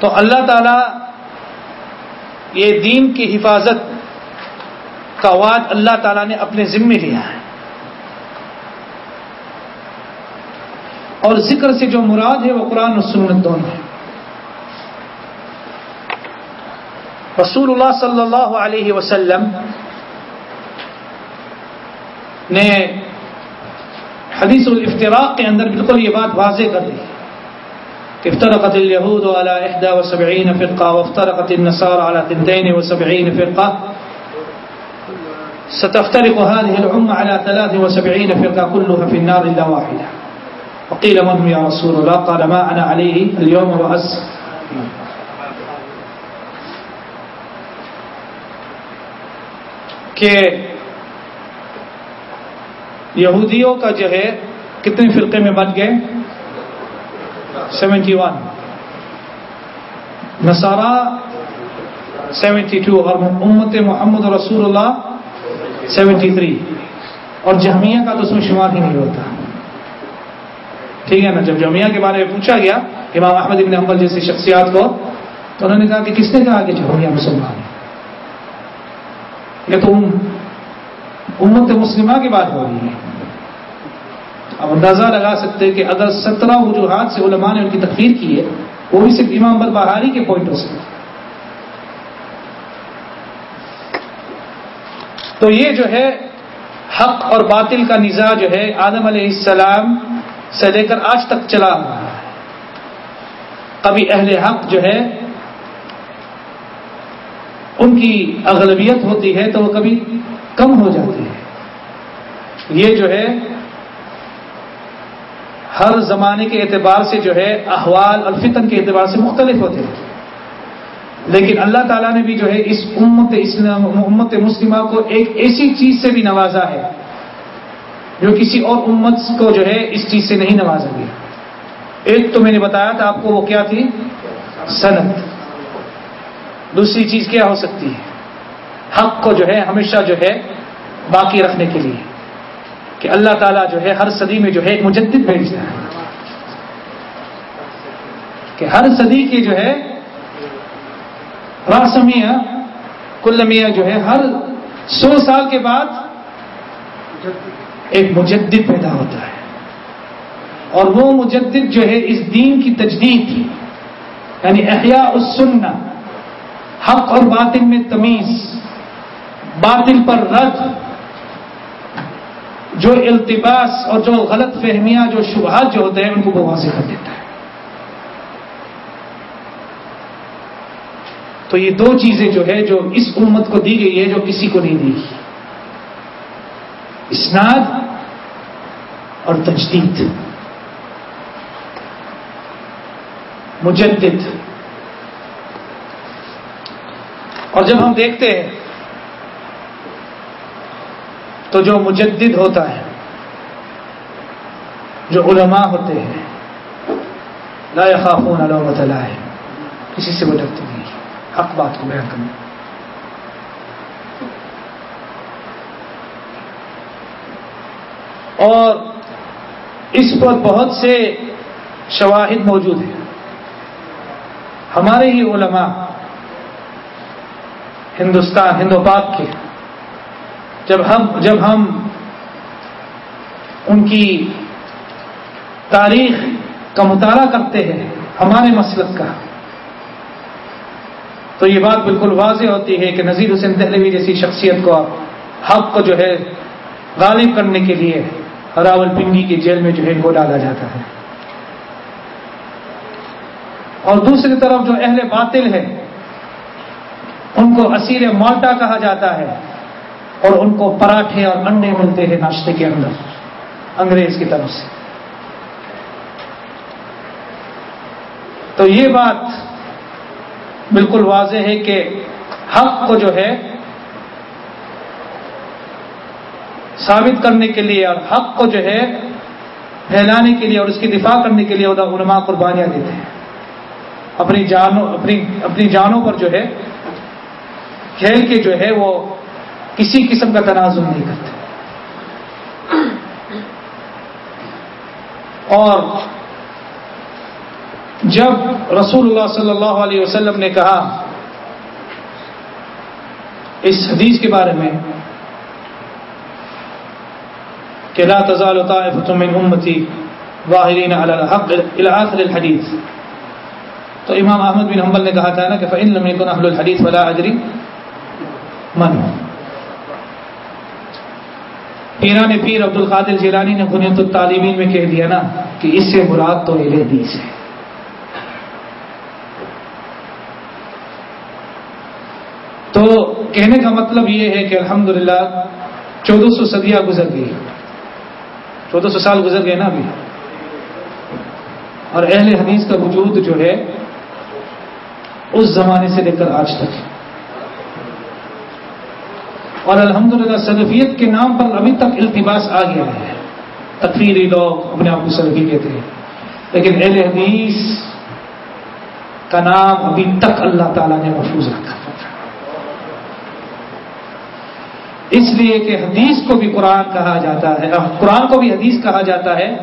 تو اللہ تعالی یہ دین کی حفاظت کا وعد اللہ تعالیٰ نے اپنے ذمے لیا ہے۔ اور ذکر سے جو مراد ہے وہ قرآن و سنت دونوں ہے رسول اللہ صلی اللہ علیہ وسلم نے حدیث الافتراق کے اندر بالکل یہ بات واضح کر دی۔ افترقت اليهود على 71 فرقة وافترقت النصارى على 72 فرقة۔ ستفترق هذه الأمة على 73 فرقة كلها في النار إلا واحدة۔ وقيل من يا رسول الله، قال ما أنا عليه اليوم وأس۔ کہ یہودیوں کا جو ہے، کتنے فرقے میں بن گئے؟ Seventy one. نصارہ سیونٹی ٹو، اور امت محمد رسول اللہ سیونٹی تھری۔ اور جہمیہ کا تو اس میں شمار ہی نہیں ہوتا۔ ٹھیک ہے نا، جب جامعہ کے بارے میں پوچھا گیا، امام احمد ابن حمل جیسی شخصیات کو، تو انہوں نے کہا کہ کس نے کہا کہ جامعہ مسلمان ہے؟ یہ تو امت مسلمہ کی بات ہو رہی ہے۔ اب اندازہ لگا سکتے کہ اگر سترہ وجوہات سے علماء نے ان کی تقریر کی ہے، وہ بھی صرف امام بر بہاری کے پوائنٹوں سے تو یہ جو ہے، حق اور باطل کا نظا جو ہے، آدم علیہ السلام سے لے کر آج تک چلا رہا ہے۔ کبھی اہل حق جو ہے، ان کی اغلبیت ہوتی ہے تو وہ کبھی کم ہو جاتی ہے۔ یہ جو ہے، ہر زمانے کے اعتبار سے جو ہے، احوال الفتن کے اعتبار سے مختلف ہوتے ہیں۔ لیکن اللہ تعالیٰ نے بھی جو ہے، اس امت اسلام، امت مسلمہ کو ایک ایسی چیز سے بھی نوازا ہے، جو کسی اور امت کو جو ہے، اس چیز سے نہیں نوازا گیا۔ ایک تو میں نے بتایا تھا آپ کو وہ کیا تھی؟ صنعت۔ دوسری چیز کیا ہو سکتی ہے؟ حق کو جو ہے ہمیشہ جو ہے باقی رکھنے کے لیے کہ اللہ تعالیٰ جو ہے ہر صدی میں جو ہے ایک مجدد بھیجتا ہے۔ کہ ہر صدی کی جو ہے راسمیہ کل جو ہے ہر سو سال کے بعد ایک مجدد پیدا ہوتا ہے۔ اور وہ مجدد جو ہے اس دین کی تجدید یعنی احیاء السنہ، حق اور باطل میں تمیز۔ باطل پر رد، جو التباس اور جو غلط فہمیاں، جو شبہات جو ہوتے ہیں، ان کو وہ واضح کر دیتا ہے۔ تو یہ دو چیزیں جو ہے جو اس امت کو دی گئی ہے جو کسی کو نہیں دی گئی۔ اسناد اور تجدید۔ مجدد۔ اور جب ہم دیکھتے ہیں تو جو مجدد ہوتا ہے، جو علماء ہوتے ہیں، لا خافون علامت ہے کسی سے وہ ڈرتے نہیں حق بات کو بیان کرنا۔ اور اس پر بہت سے شواہد موجود ہیں۔ ہمارے ہی علماء ہندوستان ہندو پاک کے جب ہم جب ہم ان کی تاریخ کا مطالعہ کرتے ہیں، ہمارے مسلک کا، تو یہ بات بالکل واضح ہوتی ہے کہ نذیر حسین دہلوی جیسی شخصیت کو حق کو جو ہے غالب کرنے کے لیے راول پنڈی کی جیل میں جو ہے کو ڈالا جاتا ہے۔ اور دوسری طرف جو اہل باطل ہے ان کو اسیر مالٹا کہا جاتا ہے۔ اور ان کو پراٹھے اور انڈے ملتے ہیں ناشتے کے اندر۔ انگریز کی طرف سے۔ تو یہ بات بالکل واضح ہے کہ حق کو جو ہے ثابت کرنے کے لیے اور حق کو جو ہے پھیلانے کے لیے اور اس کی دفاع کرنے کے لیے علماء قربانیاں دیتے ہیں۔ اپنی جانوں، اپنی اپنی جانوں پر جو ہے کھیل کے جو ہے وہ کسی قسم کا تنازع نہیں کرتے۔ اور جب رسول اللہ صلی اللہ علیہ وسلم نے کہا اس حدیث کے بارے میں کہ لا تزال طائفة من امتی واحرین علی الحق الى آخر الحدیث تو امام احمد بن حنبل نے کہا تھا نا کہ فعن لمحے کو نحل الحدیث ولا اجری من۔ پیران پیر عبد القادر جیلانی نے بنیاد الطالبین میں کہہ دیا نا کہ اس سے مراد تو اہل حدیث ہے۔ تو کہنے کا مطلب یہ ہے کہ الحمدللہ چودہ سو صدیہ گزر گئی۔ چودہ سو سال گزر گئے نا ابھی۔ اور اہل حدیث کا وجود جو ہے، اس زمانے سے لے کر آج تک۔ اور الحمدللہ سلفیت کے نام پر ابھی تک التباس آ گیا ہے۔ تقریری لوگ اپنے آپ کو سلفی کہتے ہیں۔ لیکن اہل حدیث کا نام ابھی تک اللہ تعالیٰ نے محفوظ رکھا اس لیے کہ حدیث کو بھی قرآن کہا جاتا ہے قرآن کو بھی حدیث کہا جاتا ہے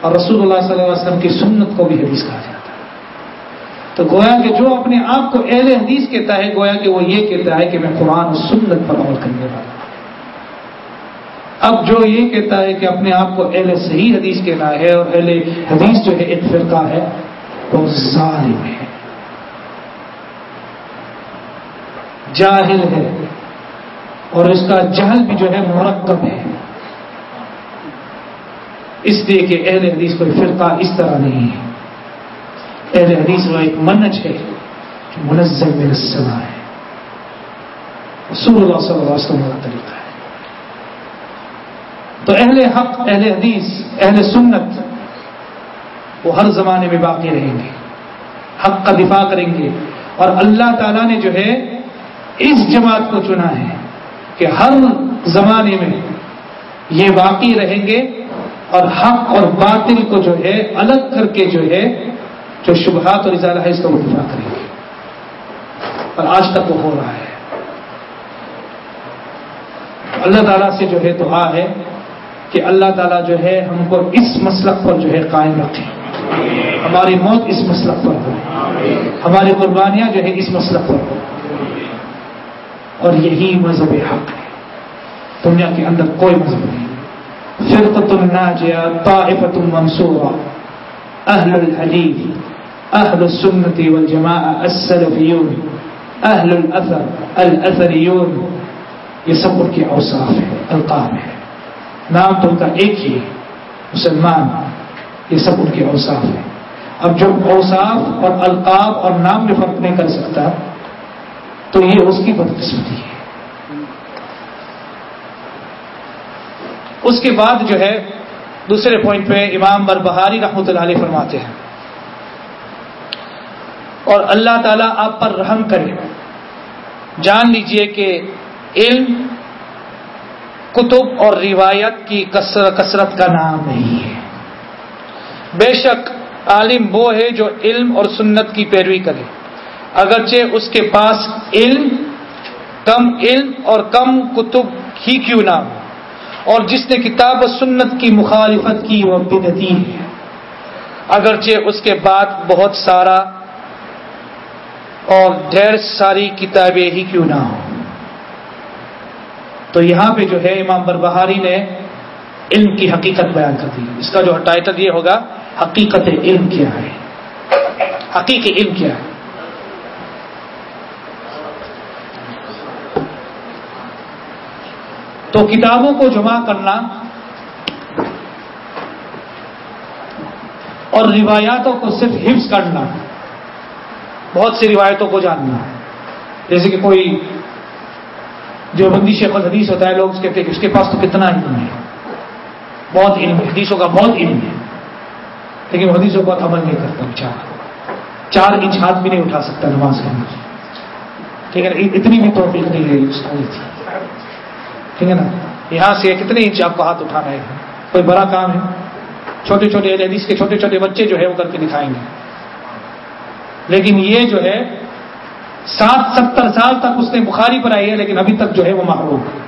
اور رسول اللہ صلی اللہ علیہ وسلم کی سنت کو بھی حدیث کہا جاتا ہے۔ تو گویا کہ جو اپنے آپ کو اہل حدیث کہتا ہے، گویا کہ وہ یہ کہتا ہے کہ میں قرآن و سنت پر عمل کرنے والا اب جو یہ کہتا ہے کہ اپنے آپ کو اہل صحیح حدیث کہنا ہے اور اہل حدیث جو ہے ایک فرقہ ہے، وہ ظالم ہے۔ جاہل ہے۔ اور اس کا جہل بھی جو ہے مرکب ہے۔ اس لیے کہ اہل حدیث کوئی فرقہ اس طرح نہیں ہے۔ اہل حدیث وہ ایک منج ہے جو منظم میں ہے۔ رسول اللہ صلی اللہ علیہ وسلم والا طریقہ ہے۔ تو اہل حق، اہل حدیث، اہل سنت، وہ ہر زمانے میں باقی رہیں گے۔ حق کا دفاع کریں گے۔ اور اللہ تعالیٰ نے جو ہے اس جماعت کو چنا ہے کہ ہر زمانے میں یہ باقی رہیں گے اور حق اور باطل کو جو ہے الگ کر کے جو ہے جو شبہات اور اظہار ہے اس کا وہ دفاع کریں گے۔ اور آج تک وہ ہو رہا ہے۔ اللہ تعالیٰ سے جو ہے دعا ہے کہ اللہ تعالیٰ جو ہے ہم کو اس مسلک پر جو ہے قائم رکھے۔ ہماری موت اس مسلک پر ہو۔ ہماری قربانیاں جو ہے اس مسلک پر ہو۔ اور یہی مذہب حق ہے۔ دنیا کے اندر کوئی مذہب نہیں۔ فرقت الناجیہ طائفت منصورہ۔ اہل الحدیث اہل السنت والجماع السلفیون اہل الاثر الاثریون یہ سب ان کے اوصاف ہے القاب ہے نام تو ان کا ایک ہی مسلمان. یہ سب ان کے اوصاف ہے اب جو اوصاف اور القاب اور نام میں فرق نہیں کر سکتا تو یہ اس کی بدقسمتی ہے. اس کے بعد جو ہے دوسرے پوائنٹ پہ امام بربہاری رحمۃ اللہ علیہ فرماتے ہیں۔ اور اللہ تعالیٰ آپ پر رحم کرے۔ جان لیجیے کہ علم، کتب اور روایت کی کثرت کا نام نہیں ہے۔ بے شک عالم وہ ہے جو علم اور سنت کی پیروی کرے۔ اگرچہ اس کے پاس علم، کم علم اور کم کتب ہی کیوں نہ ہو۔ اور جس نے کتاب و سنت کی مخالفت کی، وہ بدتی ہے۔ اگرچہ اس کے بعد بہت سارا اور ڈھیر ساری کتابیں ہی کیوں نہ ہوں۔ تو یہاں پہ جو ہے امام بربہاری نے علم کی حقیقت بیان کر دی۔ اس کا جو ٹائٹل یہ ہوگا، حقیقت علم کیا ہے؟ حقیقی علم کیا ہے؟ تو کتابوں کو جمع کرنا اور روایاتوں کو صرف حفظ کرنا، بہت سی روایتوں کو جاننا۔ جیسے کہ کوئی جو بندی شیخ الحدیث ہوتا ہے، لوگ اس کہتے ہیں کہ اس کے پاس تو کتنا علم ہے۔ بہت علم ہے، حدیثوں کا بہت علم ہے۔ لیکن حدیثوں پر عمل نہیں کرتا، چار۔ چار انچ ہاتھ بھی نہیں اٹھا سکتا نماز کے اندر۔ ٹھیک ہے، اتنی بھی توفیق نہیں رہی اس کو ٹھیک ہے نا؟ یہاں سے کتنے انچ آپ کو ہاتھ اٹھانا ہے؟ کوئی بڑا کام ہے؟ چھوٹے چھوٹے یعنی حدیث کے چھوٹے چھوٹے بچے جو ہے وہ کر کے دکھائیں گے۔ لیکن یہ جو ہے، سات ستر سال تک اس نے بخاری پر آئی ہے، لیکن ابھی تک جو ہے وہ محروم۔ ہے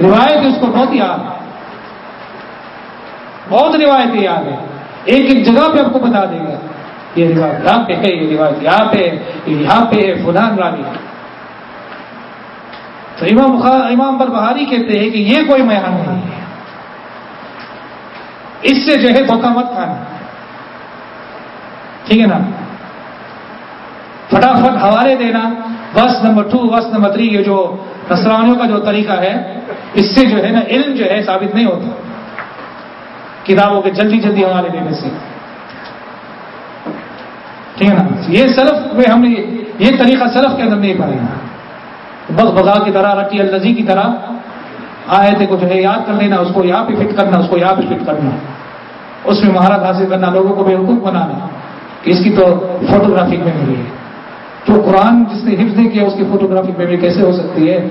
روایت اس کو بہت یاد ہے۔ بہت روایتیں یاد ہے ایک ایک جگہ پہ آپ کو بتا دے گا۔ یہ روایت یہاں پہ ہے یہ روایت یہاں پہ یہاں پہ ہے، فلان راوی۔ تو امام امام پر بہاری کہتے ہیں کہ یہ کوئی میان نہیں ہے۔ اس سے جو ہے دھوکہ مت کھانا۔ ٹھیک ہے نا؟ فٹافٹ حوالے دینا۔ بس نمبر ٹو بس نمبر تھری یہ جو نسرانیوں کا جو طریقہ ہے، اس سے جو ہے نا علم جو ہے ثابت نہیں ہوتا۔ کتابوں کے جلدی جلدی حوالے دینے سے۔ ٹھیک ہے نا؟ یہ سلف میں ہم نے یہ طریقہ سلف کے اندر نہیں پڑے گا بس بغا کی طرح، رٹی الزی کی طرح آئے تھے کو جو ہے یاد کر لینا اس کو یہاں پہ فٹ کرنا، اس کو یہاں پہ فٹ کرنا۔ اس میں مہارت حاصل کرنا، لوگوں کو بے حقوق بنانا، کہ اس کی تو فوٹوگرافک میموری ہے۔ جو قرآن جس نے حفظ نہیں کیا، اس کی فوٹوگرافک میموری کیسے ہو سکتی ہے؟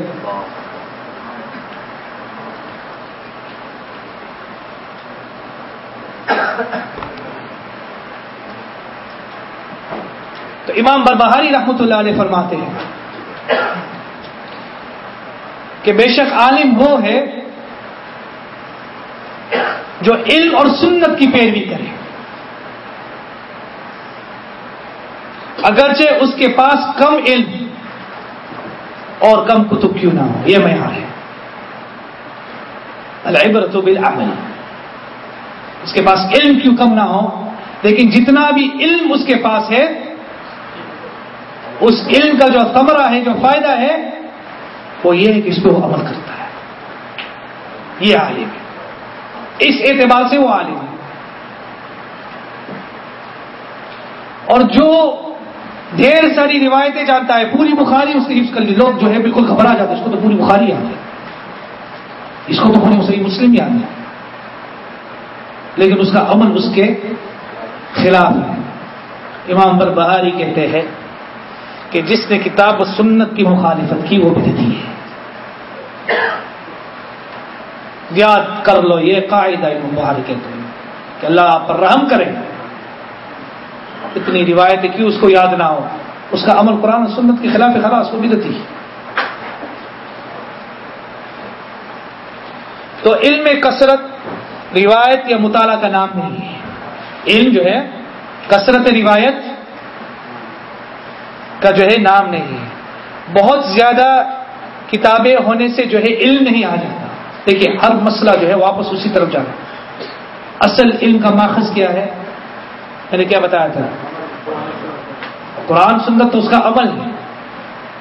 تو امام بربہاری رحمۃ اللہ علیہ فرماتے ہیں کہ بے شک عالم وہ ہے جو علم اور سنت کی پیروی کرے۔ اگرچہ اس کے پاس کم علم اور کم کتب کیوں نہ ہو، یہ معیار ہے۔ العبرت بالعمل۔ اس کے پاس علم کیوں کم نہ ہو، لیکن جتنا بھی علم اس کے پاس ہے، اس علم کا جو ثمرہ ہے، جو فائدہ ہے وہ یہ ہے کہ اس پہ وہ عمل کرتا ہے۔ یہ عالم ہے۔ اس اعتبار سے وہ عالم ہے۔ اور جو ڈھیر ساری روایتیں جانتا ہے، پوری بخاری اس کی حفظ کر لی۔ لوگ جو ہے بالکل گھبرا جاتے اس کو تو پوری بخاری آ اس کو تو پوری صحیح مسلم ہی آتی لیکن اس کا عمل اس کے خلاف ہے۔ امام بر بہاری کہتے ہیں کہ جس نے کتاب و سنت کی مخالفت کی وہ بدتی ہے یاد کر لو یہ قاعدہ امام کہ اللہ آپ پر رحم کرے۔ اتنی روایتیں کیوں اس کو یاد نہ ہو۔ اس کا عمل قرآن سنت کے خلاف خلاص وہ بدتی ہے تو علم کثرت روایت یا مطالعہ کا نام نہیں ہے۔ علم جو ہے، کثرت روایت کا جو ہے نام نہیں ہے۔ بہت زیادہ کتابیں ہونے سے جو ہے علم نہیں آ جاتا۔ دیکھیے، ہر مسئلہ جو ہے واپس اسی طرف جانا۔ اصل علم کا ماخذ کیا ہے؟ میں نے کیا بتایا تھا؟ قرآن سنت تو اس کا عمل ہے۔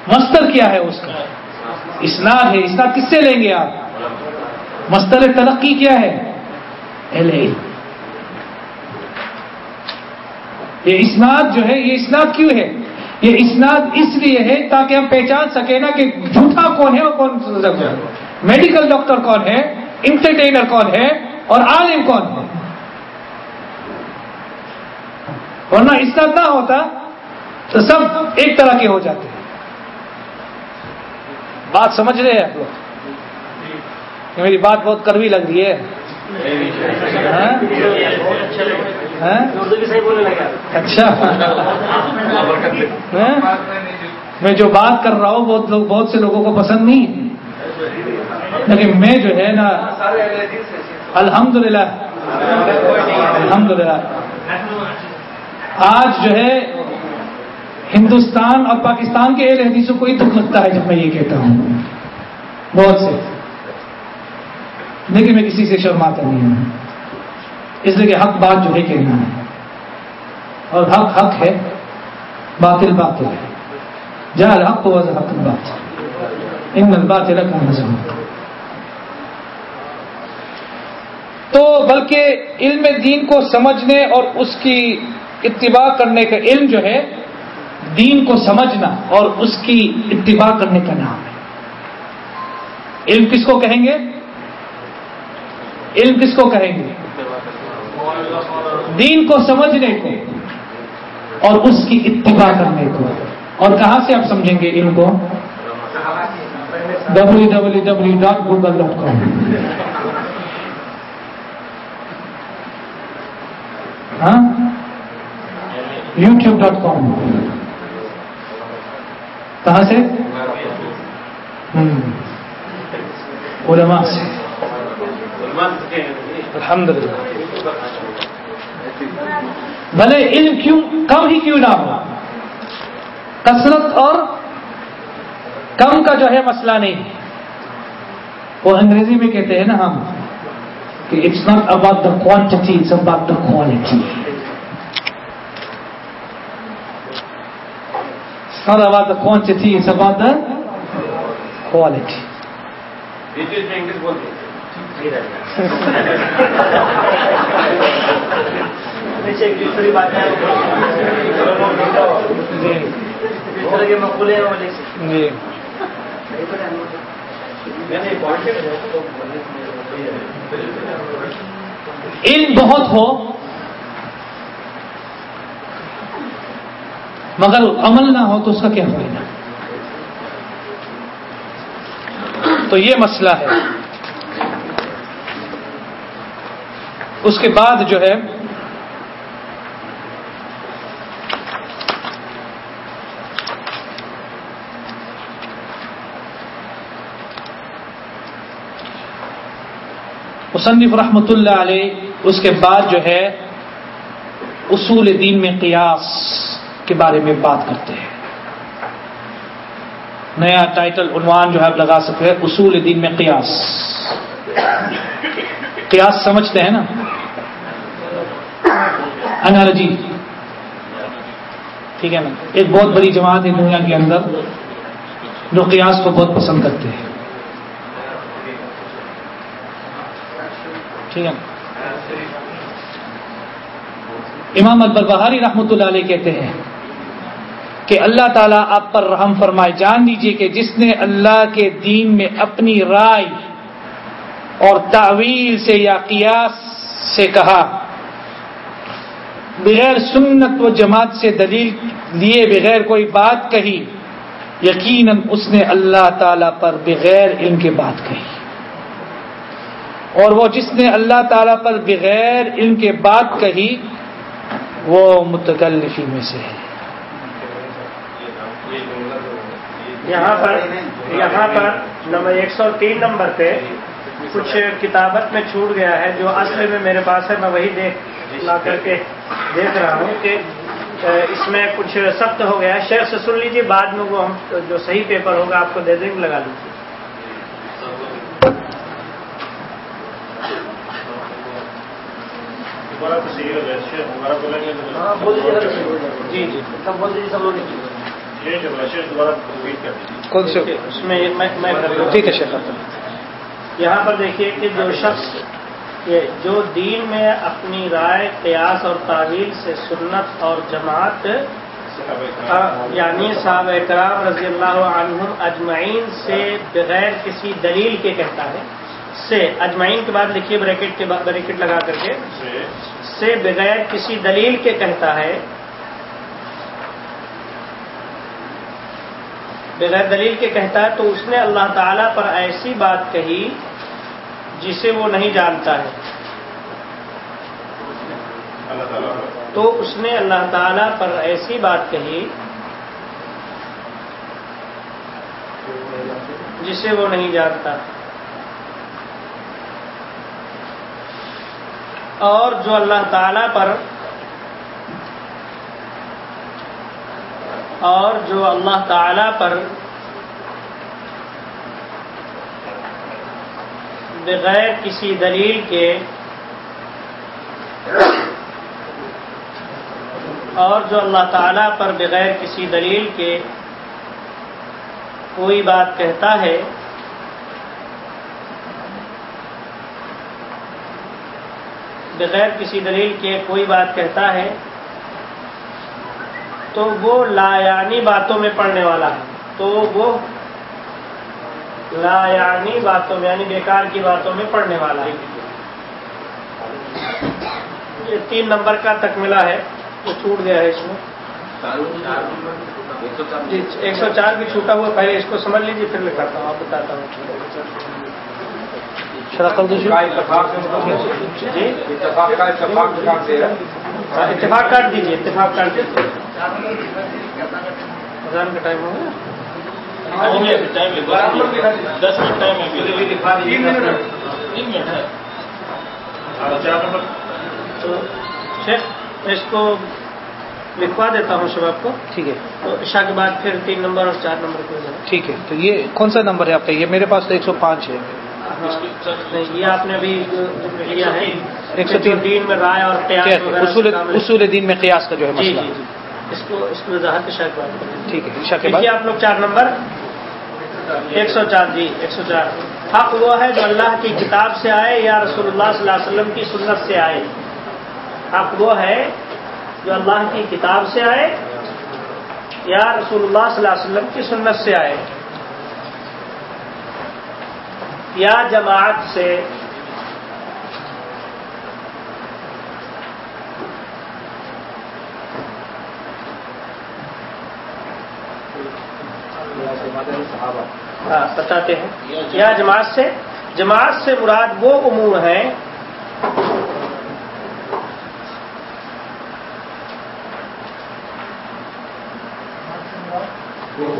مستر کیا ہے اس کا؟ اسناد ہے۔ اسناد کس سے لیں گے آپ؟ مستر ترقی کیا ہے؟ اہل علم۔ یہ اسناد جو ہے، یہ اسناد کیوں ہے؟ یہ اسناد اس لیے ہے تاکہ ہم پہچان سکیں نا کہ جھوٹا کون ہے اور کون میڈیکل ڈاکٹر کون ہے؟ انٹرٹینر کون ہے؟ اور عالم کون ہے؟ ورنہ اسناد نہ ہوتا تو سب ایک طرح کے ہو جاتے ہیں۔ بات سمجھ رہے ہیں آپ لوگ؟ میری بات بہت کروی لگ رہی ہے۔ ہاں؟ اچھا۔ ہاں؟ میں جو بات کر رہا ہوں، بہت لوگ بہت سے لوگوں کو پسند نہیں۔ لیکن میں جو ہے نا الحمد للہ الحمد للہ آج جو ہے، ہندوستان اور پاکستان کے اہل حدیثوں کو ہی دکھ لگتا ہے جب میں یہ کہتا ہوں۔ بہت سے۔ لیکن میں کسی سے شرماتا نہیں ہوں۔ اس لیے کہ حق بات جو ہے کہنا ہے۔ اور حق حق ہے، باطل باطل ہے۔ جا الحق تو حق بات ان بات کا نظم تو بلکہ علم دین کو سمجھنے اور اس کی اتباع کرنے کا علم جو ہے، دین کو سمجھنا اور اس کی اتباع کرنے کا نام ہے۔ علم کس کو کہیں گے؟ علم کس کو کہیں گے؟ دین کو سمجھنے کو اور اس کی اتباع کرنے کو۔ اور کہاں سے آپ سمجھیں گے علم کو؟ W W W dot Google dot com ہاں؟ یوٹیوب ڈاٹ کام کہاں سے؟ علماء سے۔ الحمد للہ بھلے علم کیوں کم ہی کیوں نہ ہو؟ کثرت اور کم کا جو ہے مسئلہ نہیں۔ وہ انگریزی میں کہتے ہیں نا ہم کہ it's not about the quantity it's about the quality It's not about the quantity, it's about the quality. English بول دوسری بات ہے مقبول ہے جی علم بہت ہو، مگر عمل نہ ہو تو اس کا کیا فائدہ؟ تو یہ مسئلہ ہے۔ اس کے بعد جو ہے مصنف رحمۃ اللہ علیہ اس کے بعد جو ہے اصول دین میں قیاس کے بارے میں بات کرتے ہیں۔ نیا ٹائٹل، عنوان جو ہے آپ لگا سکتے ہیں، اصول دین میں قیاس۔ قیاس سمجھتے ہیں نا؟ انالوجی ٹھیک ہے نا؟ ایک بہت بڑی جماعت ہے دنیا کے اندر جو قیاس کو بہت پسند کرتے ہیں۔ ٹھیک ہے نا؟ امام اکبر بہاری رحمۃ اللہ علیہ کہتے ہیں کہ اللہ تعالیٰ آپ پر رحم فرمائے۔ جان لیجیے کہ جس نے اللہ کے دین میں اپنی رائے اور تعویل سے یا قیاس سے کہا بغیر سنت و جماعت سے دلیل لیے بغیر کوئی بات کہی، یقیناً اس نے اللہ تعالی پر بغیر علم کے بات کہی۔ اور وہ جس نے اللہ تعالی پر بغیر علم کے بات کہی، وہ متکلفی میں سے ہے۔ یہاں پر یہاں پر نمبر ایک سو تین نمبر پہ کچھ کتابت میں چھوٹ گیا ہے، جو اصل میں میرے پاس ہے، میں وہی دیکھ لا کر کے دیکھ رہا ہوں کہ اس میں کچھ سخت ہو گیا ہے۔ شیخ سے سن لیجیے بعد میں وہ ہم جو صحیح پیپر ہوگا آپ کو دے دیں گے لگا لیجیے ہاں بول دیجیے جی جی سب لوگ کون سے؟ اس میں میں ٹھیک ہے شیخ یہاں پر دیکھیے کہ جو شخص جو دین میں اپنی رائے قیاس اور تعویل سے سنت اور جماعت یعنی صاحب اکرام رضی اللہ عنہ اجمعین سے بغیر کسی دلیل کے کہتا ہے سے اجمعین کے بعد لکھیے بریکٹ کے بعد بریکٹ لگا کر کے سے بغیر کسی دلیل کے کہتا ہے بغیر دلیل کے کہتا ہے تو اس نے اللہ تعالی پر ایسی بات کہی جسے وہ نہیں جانتا ہے۔ تو اس نے اللہ تعالی پر ایسی بات کہی جسے وہ نہیں جانتا۔ اور جو اللہ تعالی پر اور جو اللہ تعالی پر بغیر کسی دلیل کے اور جو اللہ تعالی پر بغیر کسی دلیل کے کوئی بات کہتا ہے، بغیر کسی دلیل کے کوئی بات کہتا ہے، تو وہ لا یعنی باتوں میں پڑھنے والا ہے۔ تو وہ لا یعنی باتوں میں یعنی بیکار کی باتوں میں پڑھنے والا ہے۔ یہ تین نمبر کا تکملہ ہے وہ چھوٹ گیا ہے اس میں۔ جی ایک سو چار بھی چھوٹا ہوا پہلے اس کو سمجھ لیجیے پھر لکھاتا ہوں آپ بتاتا ہوں۔ جی؟ اتفاق کاٹ دیجیے اتفاق کاٹ دیجیے اذان کا ٹائم ہو گیا دس منٹ ٹائم ہے۔ تو شیخ میں اس کو لکھوا دیتا ہوں شباب کو۔ ٹھیک ہے۔ تو عشاء کے بعد پھر تین نمبر اور چار نمبر کو ٹھیک ہے۔ تو یہ کون سا نمبر ہے آپ کا؟ یہ میرے پاس تو ایک سو پانچ ہے۔ یہ آپ نے ابھی لیا ہے۔ ایک سو تین۔ دین میں رائے اور اصول دین میں قیاس کا جو ہے جی مسئلہ۔ جی جی۔ اس کو اس کی وضاحت کے شاید بات کریں ٹھیک ہے لکھیے آپ لوگ چار نمبر۔ ایک سو چار جی ایک سو چار۔ حق وہ ہے جو اللہ کی کتاب سے آئے یا رسول اللہ صلی اللہ علیہ وسلم کی سنت سے آئے۔ حق وہ ہے جو اللہ کی کتاب سے آئے یا رسول اللہ صلی اللہ علیہ وسلم کی سنت سے آئے۔ یا جماعت سے ہاں ہاں، بتاتے ہیں۔ یا جماعت سے جماعت سے مراد وہ امور ہیں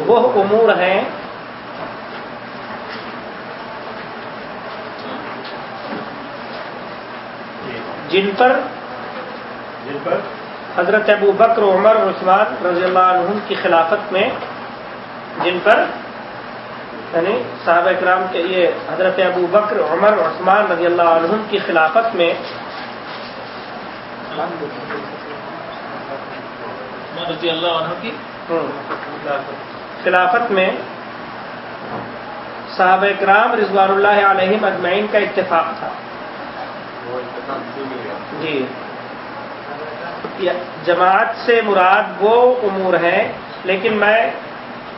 وہ امور ہیں جن پر جن پر حضرت ابو بکر، عمر اور عثمان رضی اللہ عنہ کی خلافت میں جن پر یعنی صحابہ اکرام کے یہ حضرت ابو بکر عمر عثمان رضی اللہ عنہ کی خلافت میں رضی اللہ عنہ کی خلافت میں صحابہ اکرام رضوان اللہ علیہ مجمعین کا اتفاق تھا۔ جی۔ جماعت سے مراد وہ امور ہیں لیکن میں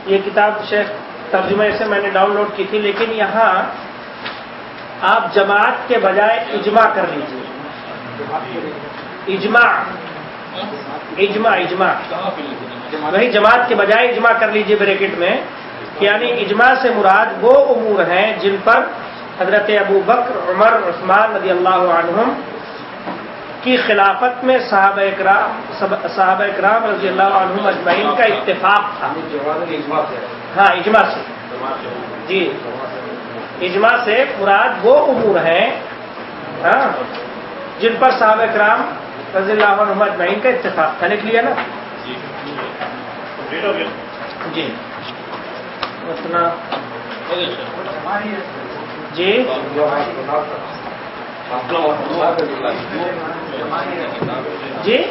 یہ کتاب شیخ ترجمے سے میں نے ڈاؤن لوڈ کی تھی، لیکن یہاں آپ جماعت کے بجائے اجماع کر لیجیے اجماع۔ اجماع اجماع۔ کہاں پہ لکھیں وہی جماعت کے بجائے اجماع کر لیجیے بریکٹ میں۔ یعنی اجماع سے مراد وہ امور ہیں جن پر حضرت ابو بکر، عمر، عثمان رضی اللہ عنہم کی خلافت میں صحابہ اکرام صحابہ اکرام رضی اللہ عنہم اجمعین کا اتفاق تھا۔ ہاں اجماع سے۔ جی۔ اجماع سے مراد وہ امور ہیں ہاں جن پر صحابہ اکرام رضی اللہ عنہم اجمعین کا اتفاق تھا لکھ لیا نا؟ گیا؟ جی۔ اتنا۔ جی۔ جی۔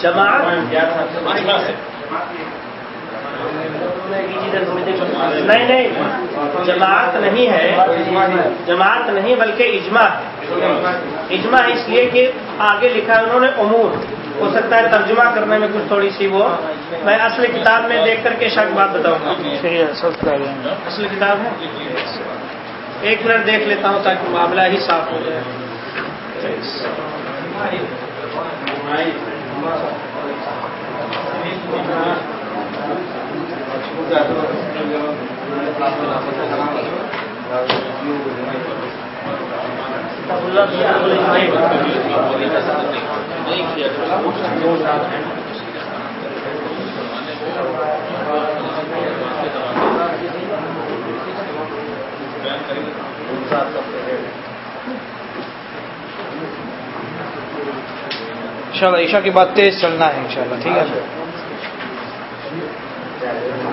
جماعت۔ نہیں نہیں. جماعت نہیں ہے. جماعت نہیں بلکہ اجماع ہے. اجماع اس لیے کہ آگے لکھا ہے انہوں نے امور. ہو سکتا ہے ترجمہ کرنے میں کچھ تھوڑی سی وہ. میں اصل کتاب میں دیکھ کر کے شک بات بتاؤں گا. اصل کتاب ہے ایک منٹ دیکھ لیتا ہوں تاکہ معاملہ ہی صاف ہو جائے. انشاءاللہ عشاء کے بعد تیز چلنا ہے انشاءاللہ ٹھیک ہے؟ چاہیے